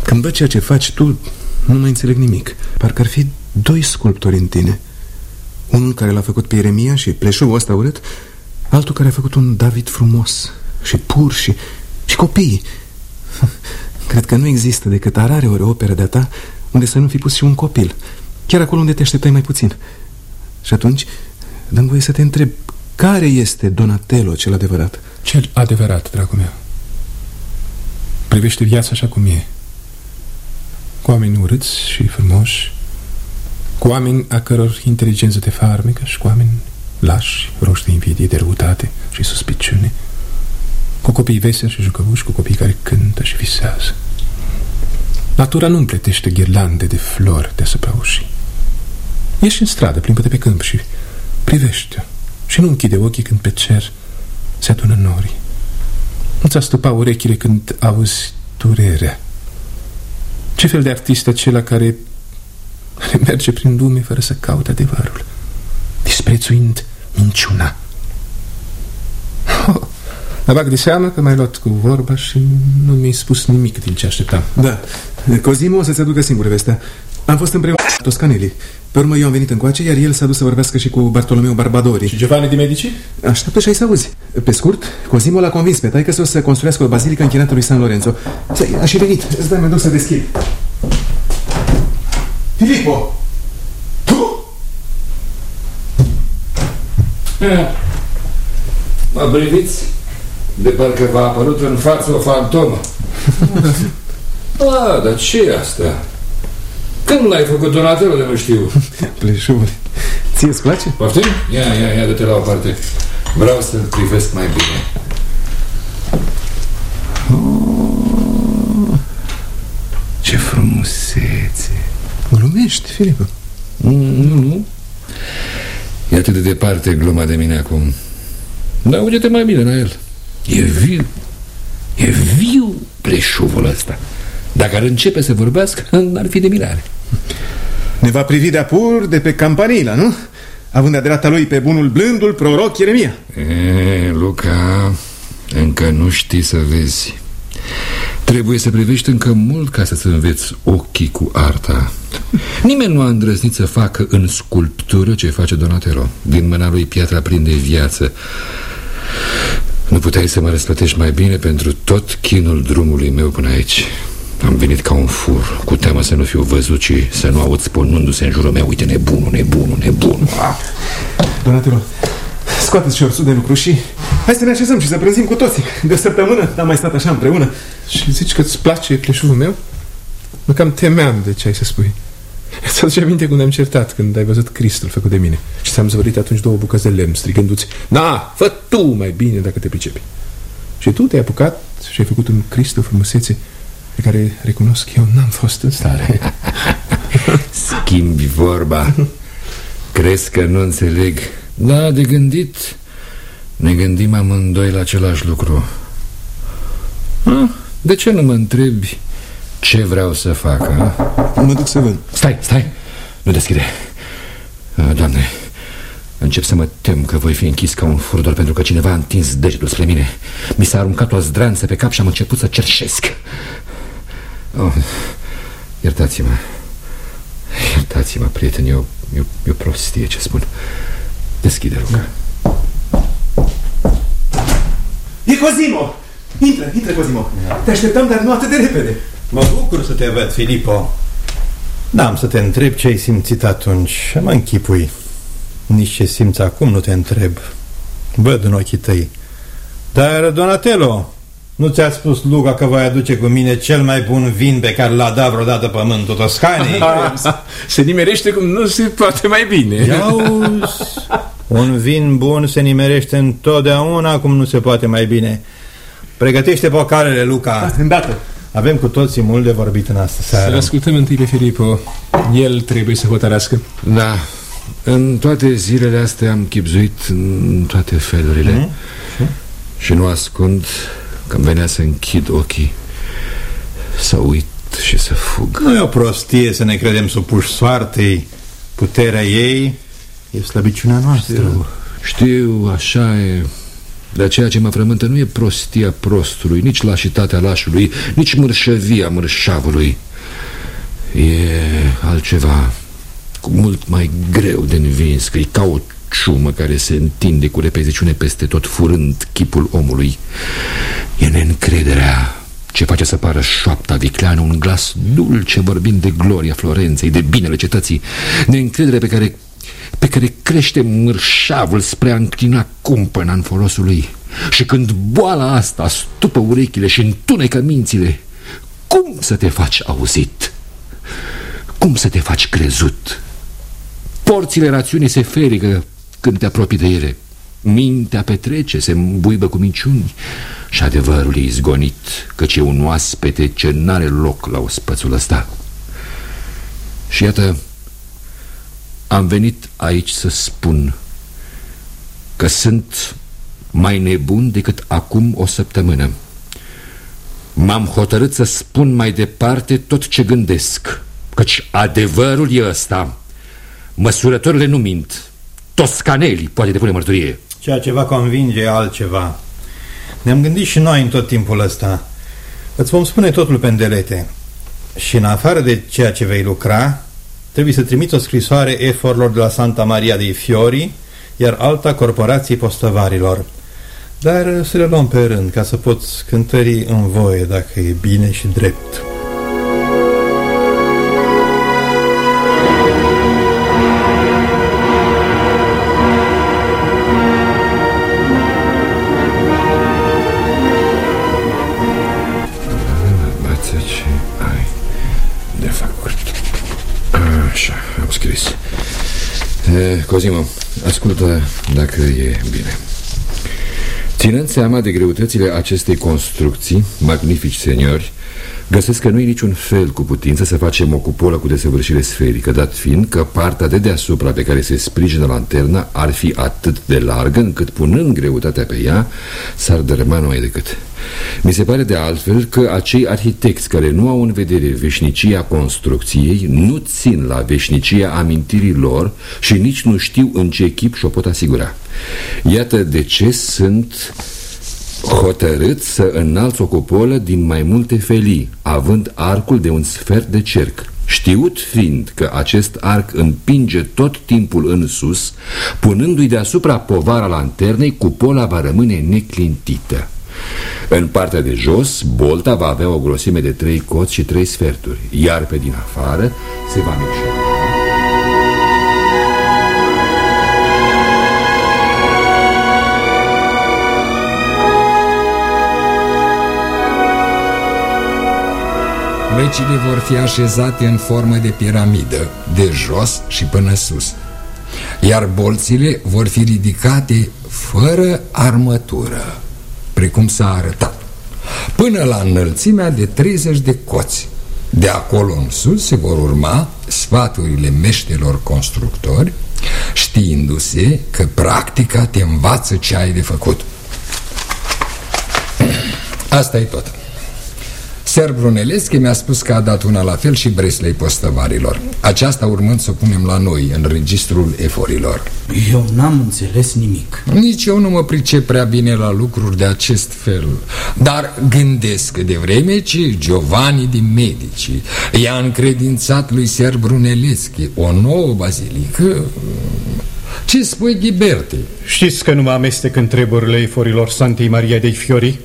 când văd ceea ce faci tu, nu mai înțeleg nimic. Parcă ar fi doi sculptori în tine. Unul care l-a făcut pe Ieremia și pleșul ăsta urât, altul care a făcut un David frumos și pur și, și copii. Cred că nu există decât rare ori o operă de-a ta unde să nu fi pus și un copil, chiar acolo unde te așteptai mai puțin. Și atunci, dăm voie să te întreb, care este Donatello cel adevărat? Cel adevărat, dragul meu. Privește viața așa cum e. Cu oameni urâți și frumoși, cu oameni a căror inteligență te farmecă și cu oameni lași, roși de invidie, de răutate și suspiciune, cu copii veseli și jucăuși, cu copii care cântă și visează. Natura nu împletește ghirlande de flori deasupra ușii. Ieși în stradă, plimbă-te pe câmp și privește și nu închide ochii când pe cer se adună norii. Nu-ți astupa urechile când auzi durerea. Ce fel de artist acela care, care merge prin lume fără să caute adevărul, disprețuind minciuna? Oh, mă bag de seamă că m-ai luat cu vorba și nu mi-ai spus nimic din ce așteptam. Da, Cosimo o să-ți aducă singur vestea. Am fost împreună cu Toscanelli. Pe urmă eu am venit încoace, iar el s-a dus să vorbească și cu Bartolomeu Barbadori. Și Giovanni de Medici? Așteaptă și ai să auzi. Pe scurt, Cosimo l-a convins pe taică să o să construiască o bazilică închinată lui San Lorenzo. A și venit. Îți dai, mă duc să deschid. Filippo! Tu? Mă priviți? De parcă v-a apărut în față o fantomă. Ah, dar ce e asta? Când l-ai făcut Donatello de nu știu? Pleșuri. Ție-ți place? Poftim? Ia, ia, ia, dă-te la o parte. Vreau să-l privesc mai bine. Oh, ce frumusețe. Glumești, Filip? Mm, nu, nu. E atât de departe gluma de mine acum. Dar uite-te mai bine la el. E viu. E viu pleșuvul ăsta. Dacă ar începe să vorbească, n-ar fi de mirare. Ne va privi de pur de pe campanila, nu? Având de dreapta lui pe bunul blândul proroc Ieremia. E, Luca, încă nu știi să vezi. Trebuie să privești încă mult ca să-ți înveți ochii cu arta. Nimeni nu a îndrăznit să facă în sculptură ce face Donatello. Din mâna lui piatra prinde viață. Nu puteai să mă răsplătești mai bine pentru tot chinul drumului meu până aici. Am venit ca un fur, cu teamă să nu fiu văzut și să nu aud spunându-se în jurul meu Uite, nebunul, nebunul, nebunul Donatello, scoateți șorțul de lucru și hai să ne așezăm și să prânzim cu toții. De o săptămână n-am mai stat așa împreună. Și zici că îți place pleșul meu? Mă cam temeam de ce ai să spui. Îți aduce aminte când am certat Când ai văzut Cristul făcut de mine? Și ți-am zvărit atunci două bucăți de lemn Strigându-ți Na, fă tu mai bine dacă te pricepi. Și tu te-ai apucat și ai făcut un Cristo frumusețe pe care recunosc eu n-am fost în stare. Schimbi vorba. Crezi că nu înțeleg Da, de gândit. Ne gândim amândoi la același lucru. Ah, De ce nu mă întrebi Ce vreau să fac a? Mă duc să văd. Stai, stai, nu deschide. Doamne Încep să mă tem că voi fi închis ca un fur doar pentru că cineva a întins degetul spre mine. Mi s-a aruncat o zdranță pe cap și am început să cerșesc. Oh, Iertați-mă. Iertați-mă, prieten, eu, eu, eu prostie ce spun Deschide, rog. E Cosimo! Intră, intră, Cosimo. Te așteptam, dar nu atât de repede. Mă bucur să te văd, Filippo N-am să te întreb ce ai simțit atunci. Mă închipui. Nici ce simți acum nu te întreb. Văd în ochii tăi. Dar, Donatello Nu ți-a spus Luca că voi aduce cu mine cel mai bun vin pe care l-a dat vreodată pământul Toscanii? se nimerește cum nu se poate mai bine. Iauzi, un vin bun se nimerește întotdeauna cum nu se poate mai bine. Pregătește pocalele, Luca. Da, îndată. Avem cu toții mult de vorbit în asta seară. Să ascultăm întâi pe Filippo. El trebuie să hotărească. Da, în toate zilele astea am chipzuit în toate felurile mm -hmm. Și nu ascund că îmi venea să închid ochii Să uit și să fug Nu e o prostie să ne credem supuși soartei Puterea ei e slăbiciunea noastră Știu, știu așa e dar ceea ce mă frământă nu e prostia prostului, nici lașitatea lașului, nici mărșăvia mărșavului. E altceva cu mult mai greu de învins, că e ca o ciumă care se întinde cu repeziciune peste tot, furând chipul omului. E neîncrederea ce face să pară șoapta vicleană, un glas dulce vorbind de gloria Florenței, de binele cetății, neîncredere pe care pe care crește mârșavul spre a înclina cumpăna în folosul lui. Și când boala asta stupă urechile și întunecă mințile, cum să te faci auzit? Cum să te faci crezut? Porțile rațiunii se ferigă când te apropii de ele. Mintea petrece, se îmbuibă cu minciuni și adevărul e izgonit, căci e un oaspete ce n-are loc la o spățul ăsta. Și iată, am venit aici să spun că sunt mai nebun decât acum o săptămână. M-am hotărât să spun mai departe tot ce gândesc, căci adevărul e ăsta. Măsurătorile nu mint. Toscanelli poate depune mărturie. Ceea ce va convinge e altceva. Ne-am gândit și noi în tot timpul ăsta. Îți vom spune totul pe îndelete. Și în afară de ceea ce vei lucra, trebuie să trimiți o scrisoare eforilor de la Santa Maria dei Fiori, iar alta corporației postăvarilor. Dar să le luăm pe rând, ca să poți cântări în voie dacă e bine și drept. Cosimo, ascultă dacă e bine. Ținând seama de greutățile acestei construcții, magnifici seniori Găsesc că nu e niciun fel cu putință să facem o cupolă cu desăvârșire sferică Dat fiind că partea de deasupra pe care se sprijină lanterna ar fi atât de largă Încât punând greutatea pe ea s-ar dărâma numai decât mi se pare de altfel că acei arhitecți care nu au în vedere veșnicia construcției nu țin la veșnicia amintirii lor și nici nu știu în ce echip și-o pot asigura. Iată de ce sunt hotărât să înalți o cupolă din mai multe felii, având arcul de un sfert de cerc. Știut fiind că acest arc împinge tot timpul în sus, punându-i deasupra povara lanternei, cupola va rămâne neclintită. În partea de jos, bolta va avea o grosime de trei coți și trei sferturi, iar pe din afară se va mișa. Lăcile vor fi așezate în formă de piramidă, de jos și până sus Iar bolțile vor fi ridicate fără armătură precum s-a arătat, până la înălțimea de 30 de coți. De acolo în sus se vor urma sfaturile meștelor constructori, știindu-se că practica te învață ce ai de făcut. Asta e tot. Ser Brunelleschi mi-a spus că a dat una la fel și Breslei postăvarilor. Aceasta urmând să o punem la noi, în registrul eforilor. Eu n-am înțeles nimic. Nici eu nu mă pricep prea bine la lucruri de acest fel. Dar gândesc că de vreme ce Giovanni din Medici I-a încredințat lui Ser Brunelleschi o nouă bazilică. Ce spui, Ghiberte? Știți că nu mă amestec în treburile eforilor Santei Maria dei Fiori?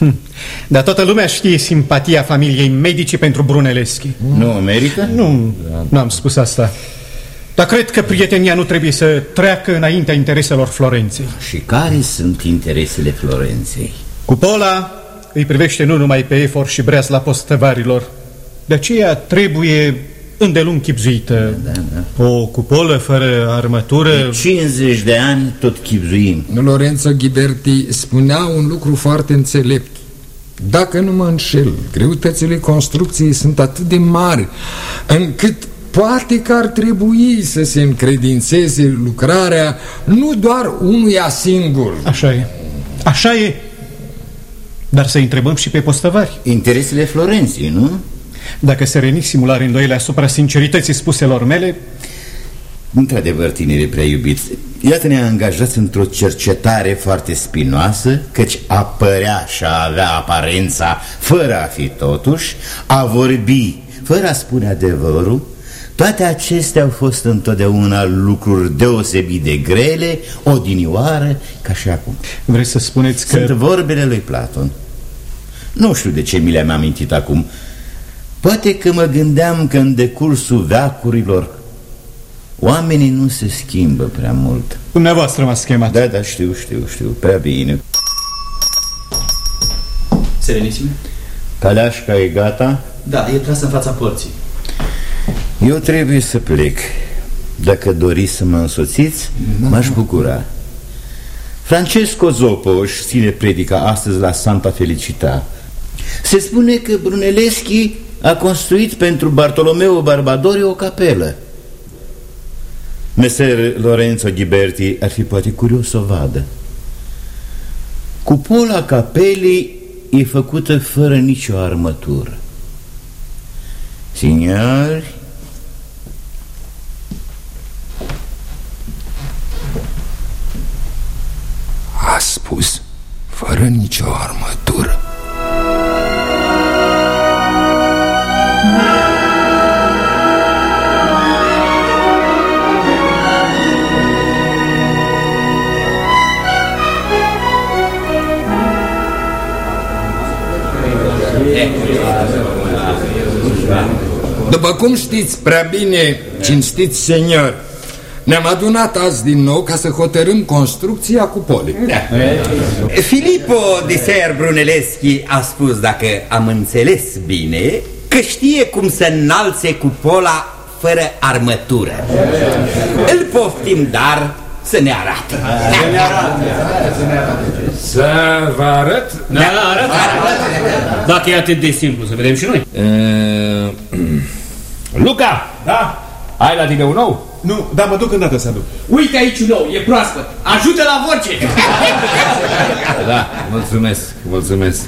Hm. Dar toată lumea știe simpatia familiei medici pentru Brunelleschi. Nu merită? Nu, nu am spus asta. Dar cred că prietenia nu trebuie să treacă înaintea intereselor Florenței. Și care sunt interesele Florenței? Cupola îi privește nu numai pe efor și breasla postăvarilor. De aceea trebuie îndelung chipzuită. Da, da. O cupolă fără armătură... De 50 de ani tot chipzuim. Lorenzo Ghiberti spunea un lucru foarte înțelept. Dacă nu mă înșel, greutățile construcției sunt atât de mari încât poate că ar trebui să se încredințeze lucrarea nu doar unuia singur. Așa e. Așa e. Dar să întrebăm și pe postăvari. Interesele Florenții, nu? Dacă Serenisimu are îndoiele asupra sincerității spuselor mele... Într-adevăr, tinere prea iubiți, iată ne-a angajat într-o cercetare foarte spinoasă, căci a părea și a avea aparența, fără a fi totuși, a vorbi, fără a spune adevărul, toate acestea au fost întotdeauna lucruri deosebit de grele, odinioare, ca și acum. Vreți să spuneți că... Sunt vorbele lui Platon. Nu știu de ce mi le-am amintit acum, Poate că mă gândeam că în decursul veacurilor Oamenii nu se schimbă prea mult. Dumneavoastră m-a schemat Da, da, știu, știu, știu, prea bine. Serenisime? Caleașca e gata? Da, e tras în fața porții. Eu trebuie să plec. Dacă doriți să mă însoțiți, da. m-aș bucura. Francesco Zoppo își ține predica astăzi la Santa Felicita Se spune că Brunelleschi a construit pentru Bartolomeo Barbadori o capelă. Meser Lorenzo Ghiberti ar fi poate curios să o vadă. Cupola capelii e făcută fără nicio armătură. Signori, A spus fără nicio armătură După cum știți prea bine, cinstiți senior, ne-am adunat azi din nou ca să hotărâm construcția cupolei. Da. Filippo de Ser Brunelleschi a spus, dacă am înțeles bine, că știe cum să înalțe cupola fără armătură. Îl poftim, dar să ne arată. Să ne arată. Să vă arăt? Da, arată. Dacă e atât de simplu, să vedem și noi. Luca! Da? Ai la tine un nou? Nu, dar mă duc îndată să aduc. Uite aici un nou, e proaspăt. Ajută la voce! Da, mulțumesc, mulțumesc.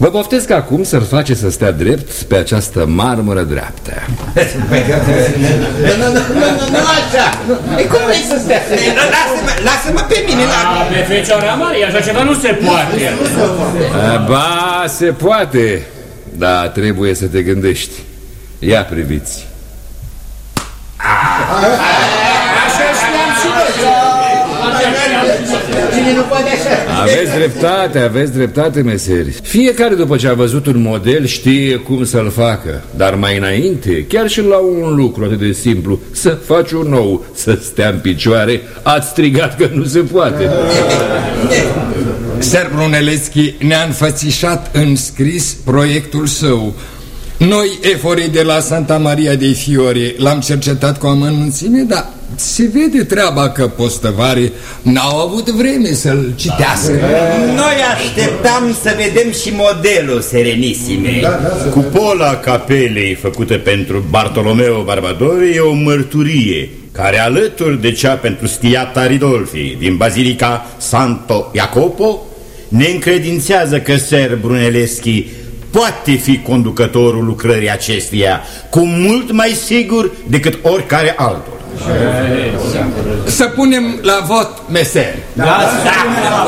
Vă poftesc acum să-l face să stea drept pe această marmură dreaptă. Nu, nu, nu, nu, nu așa! E cum vrei să stea? Lasă-mă, lasă-mă pe mine! A, pe fecioara mare, așa ceva nu se poate. Ba, se poate, dar trebuie să te gândești. Ia priviți. Așa știam și noi. Cine nu poate așa? Aveți dreptate, aveți dreptate, meseri. Fiecare după ce a văzut un model știe cum să-l facă. Dar mai înainte, chiar și la un lucru atât de simplu Să faci un nou, să stea în picioare Ați strigat că nu se poate. Ser Brunelleschi ne-a înfățișat în scris proiectul său noi, eforii de la Santa Maria dei Fiori, l-am cercetat cu amănunțime, dar se vede treaba că postăvarii n-au avut vreme să-l citească. Noi așteptam să vedem și modelul Serenisime. Da, Cupola capelei făcută pentru Bartolomeo Barbadori e o mărturie care alături de cea pentru Stiata Ridolfi din Bazilica Santo Jacopo ne încredințează că Ser Brunelleschi poate fi conducătorul lucrării acesteia cu mult mai sigur decât oricare altul. Să punem la vot meser. Da, da, da.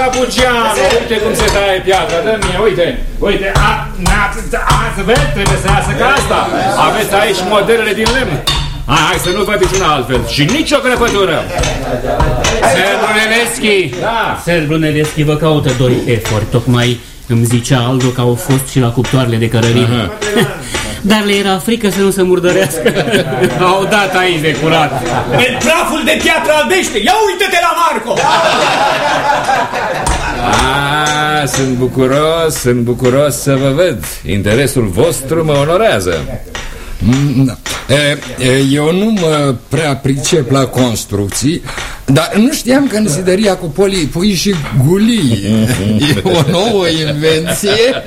Așa, Bugeanu, uite cum se taie piatra, dă mie, uite, uite, a, a, a, să vezi, trebuie să iasă ca asta. Aveți aici modelele din lemn. Hai, hai să nu văd niciuna altfel și nicio crăpătură. Ser Brunelleschi! Da. Ser Brunelleschi vă caută doi efori, tocmai îmi zicea Aldo că au fost și la cuptoarele de cărărină. Dar le era frică să nu se murdărească. Au dat aici de curat. Pe praful de piatră albește! Ia uite-te la Marco! A, sunt bucuros, sunt bucuros să vă văd. Interesul vostru mă onorează. Mm, da. E, e, Eu nu mă prea pricep la construcții Dar nu știam că în zidăria cu polii pui și gulii. E o nouă invenție.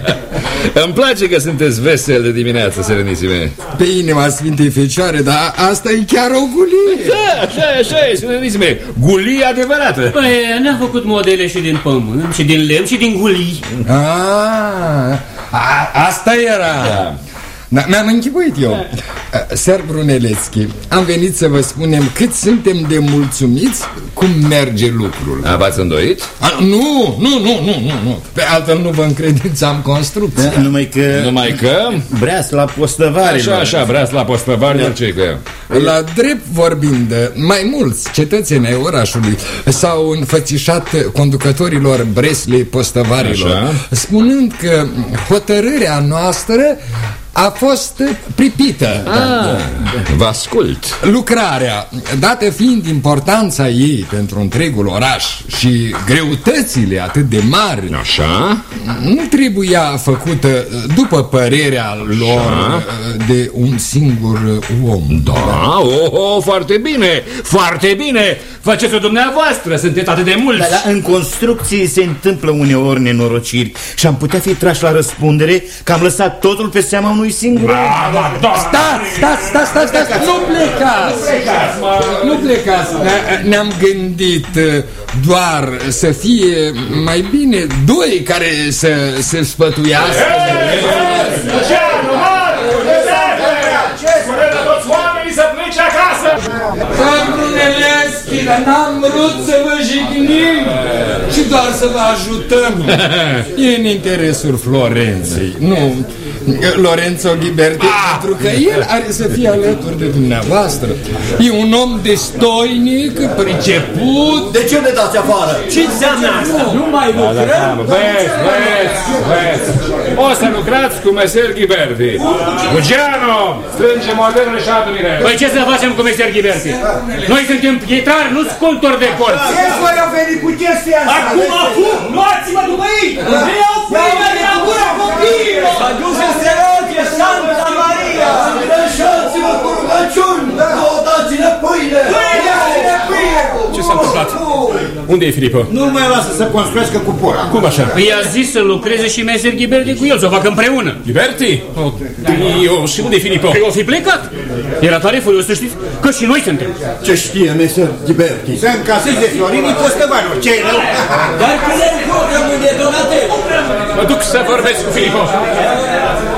Îmi place că sunteți vesel de dimineață, serenisime Pe inima Sfintei Fecioare, dar asta e chiar o gulie. Da, așa, așa e, serenisime Gulie adevărată. Păi, ne-a făcut modele și din pământ, și din lemn, și din gulii. a, a, Asta era. Da. Da, Mi-am închipuit eu. Ser Brunelleschi Am venit să vă spunem cât suntem de mulțumiți Cum merge lucrul. A, V-ați îndoit? A, nu, nu, nu, nu, nu, nu. Pe altfel nu vă încredințam construcția. Da, numai că... Numai că... Breas la postăvare Așa, așa, vreați la postăvari, da. ce că? La drept vorbind, mai mulți cetățeni ai orașului s-au înfățișat conducătorilor Breslei postăvarilor, Așa. spunând că hotărârea noastră a fost pripită. Ah, vă ascult Lucrarea, dată fiind importanța ei pentru întregul oraș și greutățile atât de mari, Așa? nu trebuia făcută după părerea lor de un singur om. Da, oh, oh, foarte bine, foarte bine Faceți-o dumneavoastră, sunteți atât de mulți Dar da, în construcții se întâmplă uneori nenorociri Și am putea fi trași la răspundere Că am lăsat totul pe seama unui singur om. Stați, stați, stați, stați, stați, nu plecați. Nu plecați Ne- Ne-am gândit uh, doar să fie mai bine doi care să se spătuiască Luciano, Marco, Spune la toți oamenii să plece acasă! Dar Brunelleschi, dar n-am vrut să vă jignim Și doar să vă ajutăm. E în interesul Florenței Nu Lorenzo Ghiberti Pentru că el are să fie alături de dumneavoastră E un om destoinic, priceput De ce ne dați afară? Ce înseamnă asta? Nu mai lucrăm? Vezi, vezi, vezi O să lucrați cu meser Ghiberti Luciano, strânge modelele și adu-mi Păi ce să facem cu meser Ghiberti? Noi suntem pietrari, nu sculptori de porți. Ce voi a venit cu chestia asta? Acum, acum, luați-mă după ei! Ne iau pâine de la gura copiilor! S-a dus în seroție, Santa Maria! Îngrășați-vă cu rugăciuni! Nu dați-ne pâine! Dați-ne pâine! Ce s-a întâmplat? Unde e Filippo? Nu mai lasă să construiască cu pora Cum așa? Păi i-a zis să lucreze și meser Ghiberti cu el, să o facă împreună. Liberti? Oh, Dio, și unde e Filippo? Păi o fi plecat. Era tare furios să știți că și noi suntem. Ce știe, meser Ghiberti? Să încaseze Florinii postăvanilor, ce rău? Dar când e programul de Donatello? Mă duc să vorbesc cu Filippo. Filippo,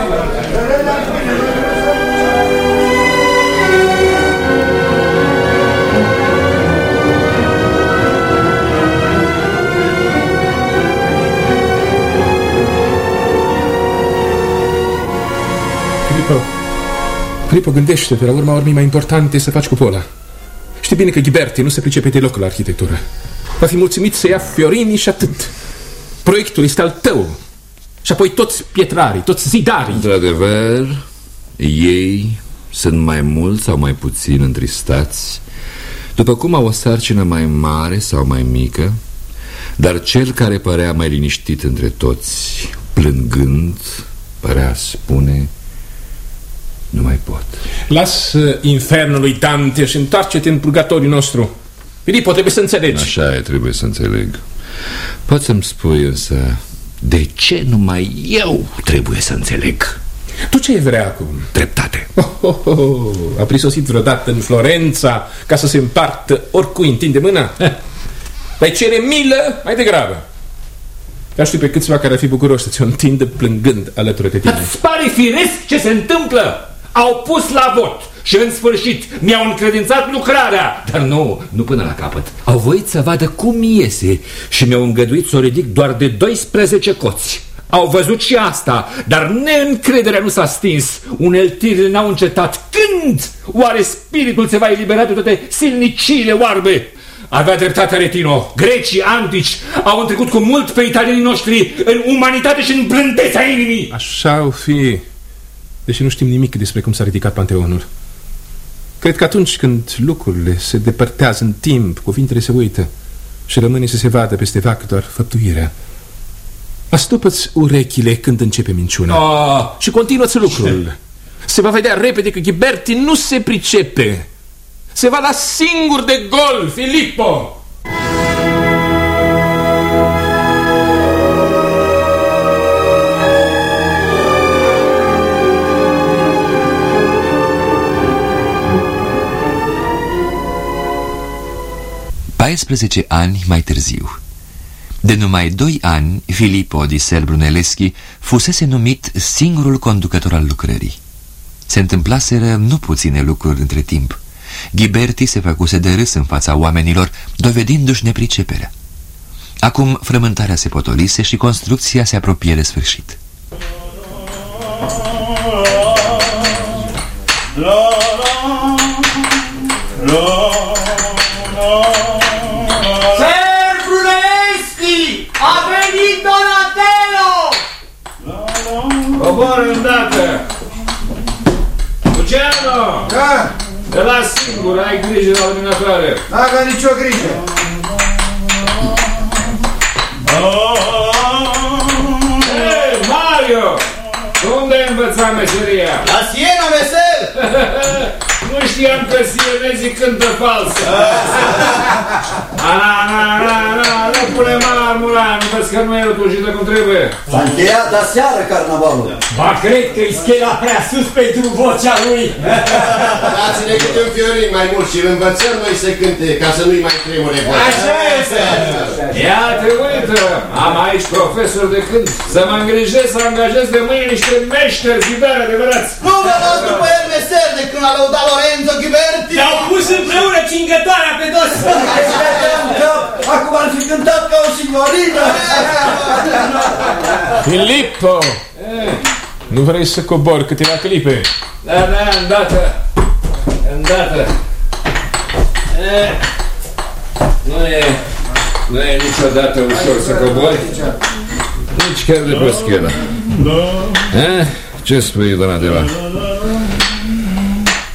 Filippo, gândește-te, la urma urmei mai important e să faci cupola. Știi bine că Ghiberti nu se pricepe deloc la arhitectură. Va fi mulțumit să ia fiorini și atât. Proiectul este al tău. Și apoi toți pietrarii, toți zidarii. Într-adevăr, ei sunt mai mulți sau mai puțin întristați După cum au o sarcină mai mare sau mai mică Dar cel care părea mai liniștit între toți Plângând, părea spune Nu mai pot Las uh, infernul lui Dante și întoarce-te în purgatoriul nostru. Filippo, trebuie să înțelegi. Așa e, trebuie să înțeleg Poți să-mi spui însă De ce numai eu trebuie să înțeleg? Tu ce vrea acum? Dreptate Oh, oh, oh. A prisosit vreodată în Florența ca să se împartă oricui întinde mâna? Dar cere milă mai degrabă. Dar știu pe câțiva care ar fi bucuroși să ți-o întindă plângând alături de tine. Îți pare firesc ce se întâmplă? Au pus la vot și în sfârșit mi-au încredințat lucrarea. Dar nu, nu până la capăt Au voit să vadă cum iese Și mi-au îngăduit să o ridic doar de 12 coți Au văzut și asta Dar neîncrederea nu s-a stins Uneltirile n-au încetat Când Când oare spiritul se va elibera de toate silnicile oarbe? Avea dreptate Retino. Grecii antici au întrecut cu mult pe italienii noștri în umanitate și în blândețea inimii. Așa o fi. Deși nu știm nimic despre cum s-a ridicat Panteonul. Cred că atunci când lucrurile se depărtează în timp, cuvintele se uită și rămâne să se vadă peste vac doar făptuirea. Astupă-ți urechile când începe minciuna oh. și continuă-ți lucrul. Se va vedea repede că Ghiberti nu se pricepe. Se va da singur de gol, Filippo! Paisprezece ani mai târziu de numai doi ani, Filippo di Sel Brunelleschi fusese numit singurul conducător al lucrării. Se întâmplaseră nu puține lucruri între timp. Ghiberti se făcuse de râs în fața oamenilor, dovedindu-și nepriceperea. Acum frământarea se potolise și construcția se apropie de sfârșit. La, la, la, la. Ser Brunelleschi! A venit Donatello! Coboară îndată! Luciano! Da? Te las singur, ai grijă la ordinatoare. N-avea nicio grijă. Hei, Mario! Unde ai învățat meseria? La Siena, mesel! nu știam că sienezii cântă falsă. Ana, ana, ana, ana, nu pune marmura, nu vezi că nu e rotujită cum trebuie. S-a încheiat aseară carnavalul. Ba, cred că îi schela prea sus pentru vocea lui. Dați-ne câte un fiorin mai mult și îl învățăm noi să cânte, ca să nu-i mai tremure vocea. Așa este. Ia te uită, am aici profesor de cânt. Să mă îngrijesc să angajez de mâine niște meșteri zidare adevărați. Nu vă luați după el meser de când a lăudat Lorenzo Ghiberti. Te-au pus împreună cingătoarea pe dos. Acum ar fi cântat ca o signorină. Filippo! Nu vrei să cobor câteva clipe? Da, da, îndată. Îndată. E, nu e... Nu e niciodată ușor să cobori. Nici chiar de pe schelă. Eh, ce spui, Donatella?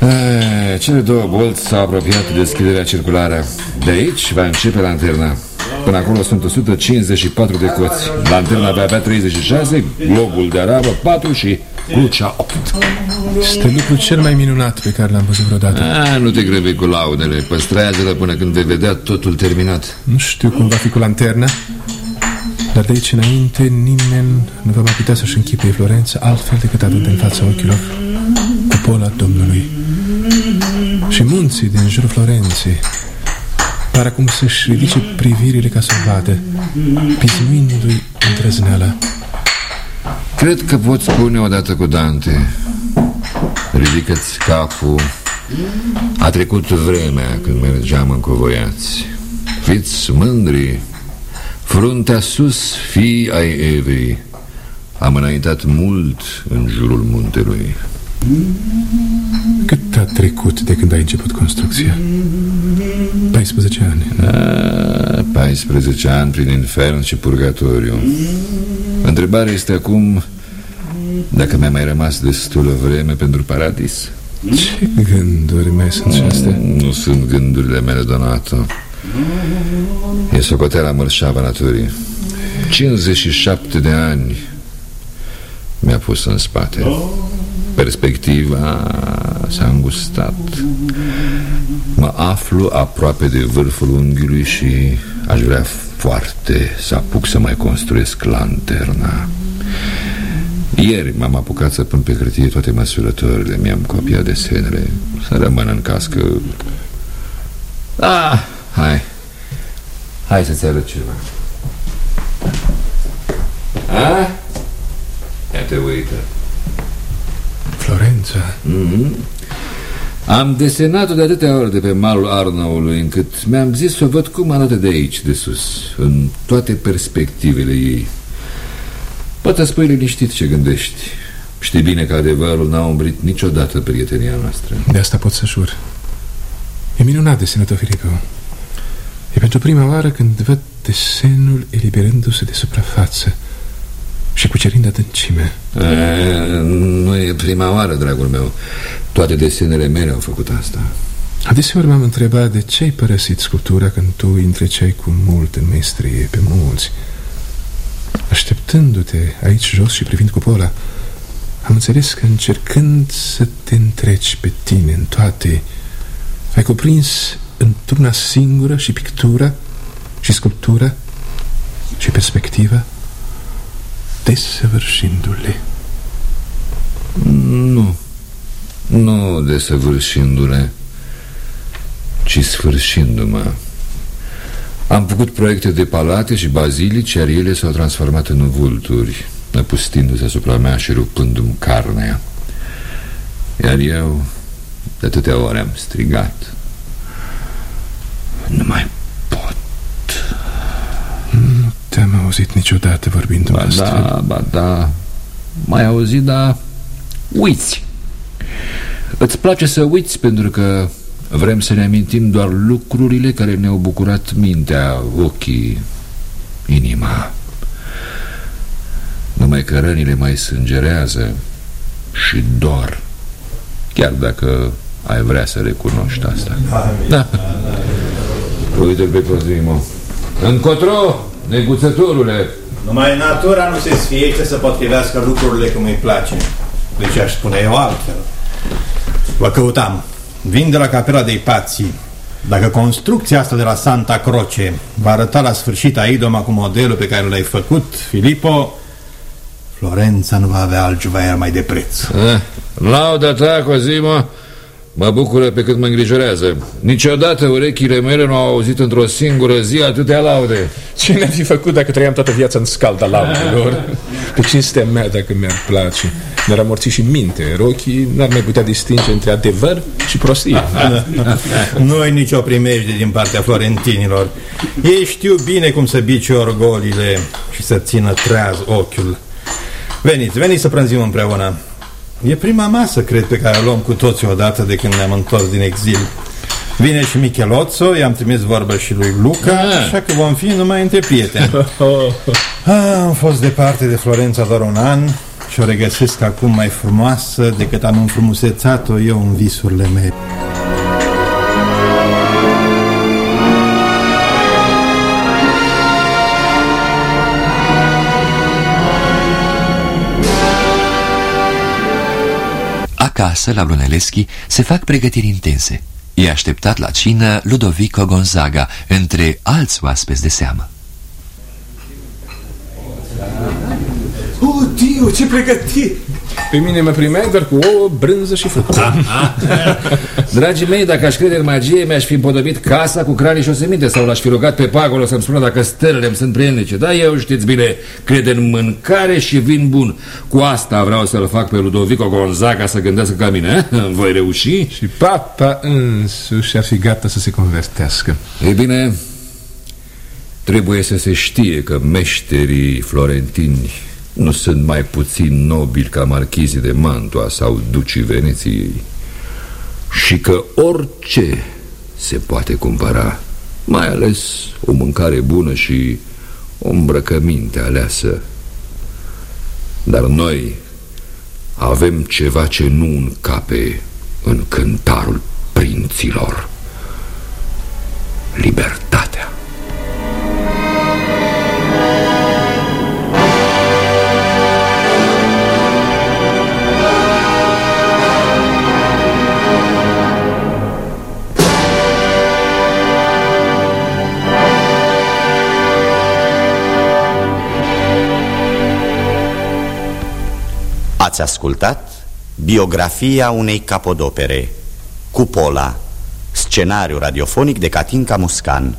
Eh, cele două bolți s-au apropiat de deschiderea circulară. De aici va începe lanterna. Până acolo sunt 154 de coți. Lanterna avea avea 36, globul de arabă 4 și crucea 8. Este lucrul cel mai minunat pe care l-am văzut vreodată. A, nu te grăbi cu laudele, păstrează-le până când vei vedea totul terminat. Nu știu cum va fi cu lanterna, dar de aici înainte nimeni nu va mai putea să-și închipe Florența altfel decât având în fața ochilor cupola Domnului. Și munții din jurul Florenței par acum să-și ridice privirile ca să vadă, pismuindu-i îndrăzneala. Cred că pot spune odată cu Dante. Ridică-ți capul. A trecut vremea când mergeam încovoiați. Fiți mândri. Fruntea sus, fii ai Evei Am înaintat mult în jurul muntelui Cât a trecut de când ai început construcția? 14 ani. A, 14 ani prin infern și purgatoriu. Întrebarea este acum Dacă mi-a mai rămas destulă vreme pentru paradis? Ce gânduri mai sunt și astea? Nu sunt gândurile mele, Donato E socoteala mărșava naturii. 57 de ani Mi-a pus în spate Perspectiva s-a îngustat. Mă aflu aproape de vârful unghiului și aș vrea foarte să apuc să mai construiesc lanterna. Ieri m-am apucat să pun pe hârtie toate măsurătorile. Mi-am copiat desenele Să rămân în cască. Ah, hai. Hai să-ți arăt ceva. Ah? Ia te uită Florența. Mm -hmm. Am desenat-o de atâtea ori de pe malul Arnaului Încât mi-am zis să văd cum arată de aici, de sus În toate perspectivele ei. Poate spui liniștit ce gândești. Știi bine că adevărul n-a umbrit niciodată prietenia noastră. De asta pot să jur. E minunat desenul tău, Filipo E pentru prima oară când văd desenul eliberându-se de suprafață și cucerind adâncime e, Nu e prima oară, dragul meu. Toate desenele mele au făcut asta. Adeseori m-am întrebat de ce ai părăsit sculptura când tu întreceai cu multă maestrie pe mulți. Așteptându-te aici jos și privind cupola Am înțeles că încercând să te întreci pe tine în toate Ai cuprins într-una singură și pictura și sculptura și perspectiva Desăvârșindu-le. Nu. Nu desăvârșindu-le Ci sfârșindu-mă. Am făcut proiecte de palate și bazilici Iar ele s-au transformat în vulturi Năpustindu-se asupra mea și rupându-mi carnea. Iar eu De atâtea ori am strigat Nu mai Te-am auzit niciodată vorbind Ba da, ba da. Mai auzit, dar uiți. Îți place să uiți pentru că vrem să ne amintim doar lucrurile care ne-au bucurat mintea, ochii, inima. Numai că rănile mai sângerează și dor Chiar dacă ai vrea să recunoști asta. Da. Uite-l pe Cosimo Încotro Neguțătorule! Numai natura nu se sfiește să potrivească lucrurile cum îi place. Deci aș spune eu altfel? Vă căutam. Vin de la capela de Ipații. Dacă construcția asta de la Santa Croce Va arăta la sfârșit a idoma cu modelul pe care l-ai făcut, Filippo Florența nu va avea altceva mai de preț. Eh, Lauda ta, Cosimo Mă bucură pe cât mă îngrijorează. Niciodată urechile mele nu au auzit într-o singură zi atâtea laude. Ce ne-ar fi făcut dacă trăiam toată viața în scalda laudelor? Cu cinstea mea dacă mi-ar place. Ne-ar amorți și minte. Ochii n-ar mai putea distinge între adevăr și prostie. Nu ai nicio primejde din partea florentinilor. Ei știu bine cum să bici orgolile Și să țină treaz ochiul. Veniți, veniți să prânzim împreună E prima masă, cred, pe care o luăm cu toții odată de când ne-am întors din exil. Vine și Michelozzo, i-am trimis vorba și lui Luca, ah. așa că vom fi numai între prieteni. ah, am fost departe de Florența doar un an și o regăsesc acum mai frumoasă decât am înfrumusețat-o eu în visurile mele. Acasă, la Brunelleschi, se fac pregătiri intense. E așteptat la cină Ludovico Gonzaga, între alți oaspeți de seamă. Oh, Dio, ce pregătiri! Pe mine mă primeai doar cu ouă, brânză și fructe. Dragii mei, dacă aș crede în magie Mi-aș fi împodobit casa cu cranii și oseminte Sau l-aș fi rugat pe Pagolo să-mi spună dacă stelele îmi sunt prielnice. Dar eu, știți bine, cred în mâncare și vin bun. Cu asta vreau să-l fac pe Ludovico Gonzaga să gândească ca mine Voi reuși? Și papa însuși ar fi gata să se convertească. Ei bine, trebuie să se știe că meșterii florentini nu sunt mai puțin nobili ca marchizii de Mantua sau ducii Veneției și că orice se poate cumpăra, mai ales o mâncare bună și o îmbrăcăminte aleasă. Dar noi avem ceva ce nu încape în cântarul prinților. Libertatea. Ați ascultat biografia unei capodopere, Cupola, scenariu radiofonic de Catinca Muscan,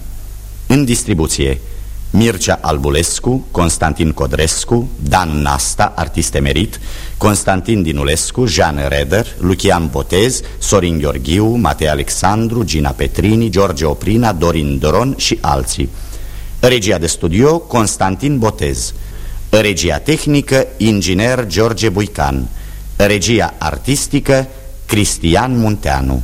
în distribuție Mircea Albulescu, Constantin Codrescu, Dan Nasta, artist emerit, Constantin Dinulescu, Jean Reder, Lucian Botez, Sorin Gheorghiu, Matei Alexandru, Gina Petrini, George Oprina, Dorin Doron și alții. Regia de studio Constantin Botez Regia tehnică, inginer George Buican. Regia artistică Cristian Munteanu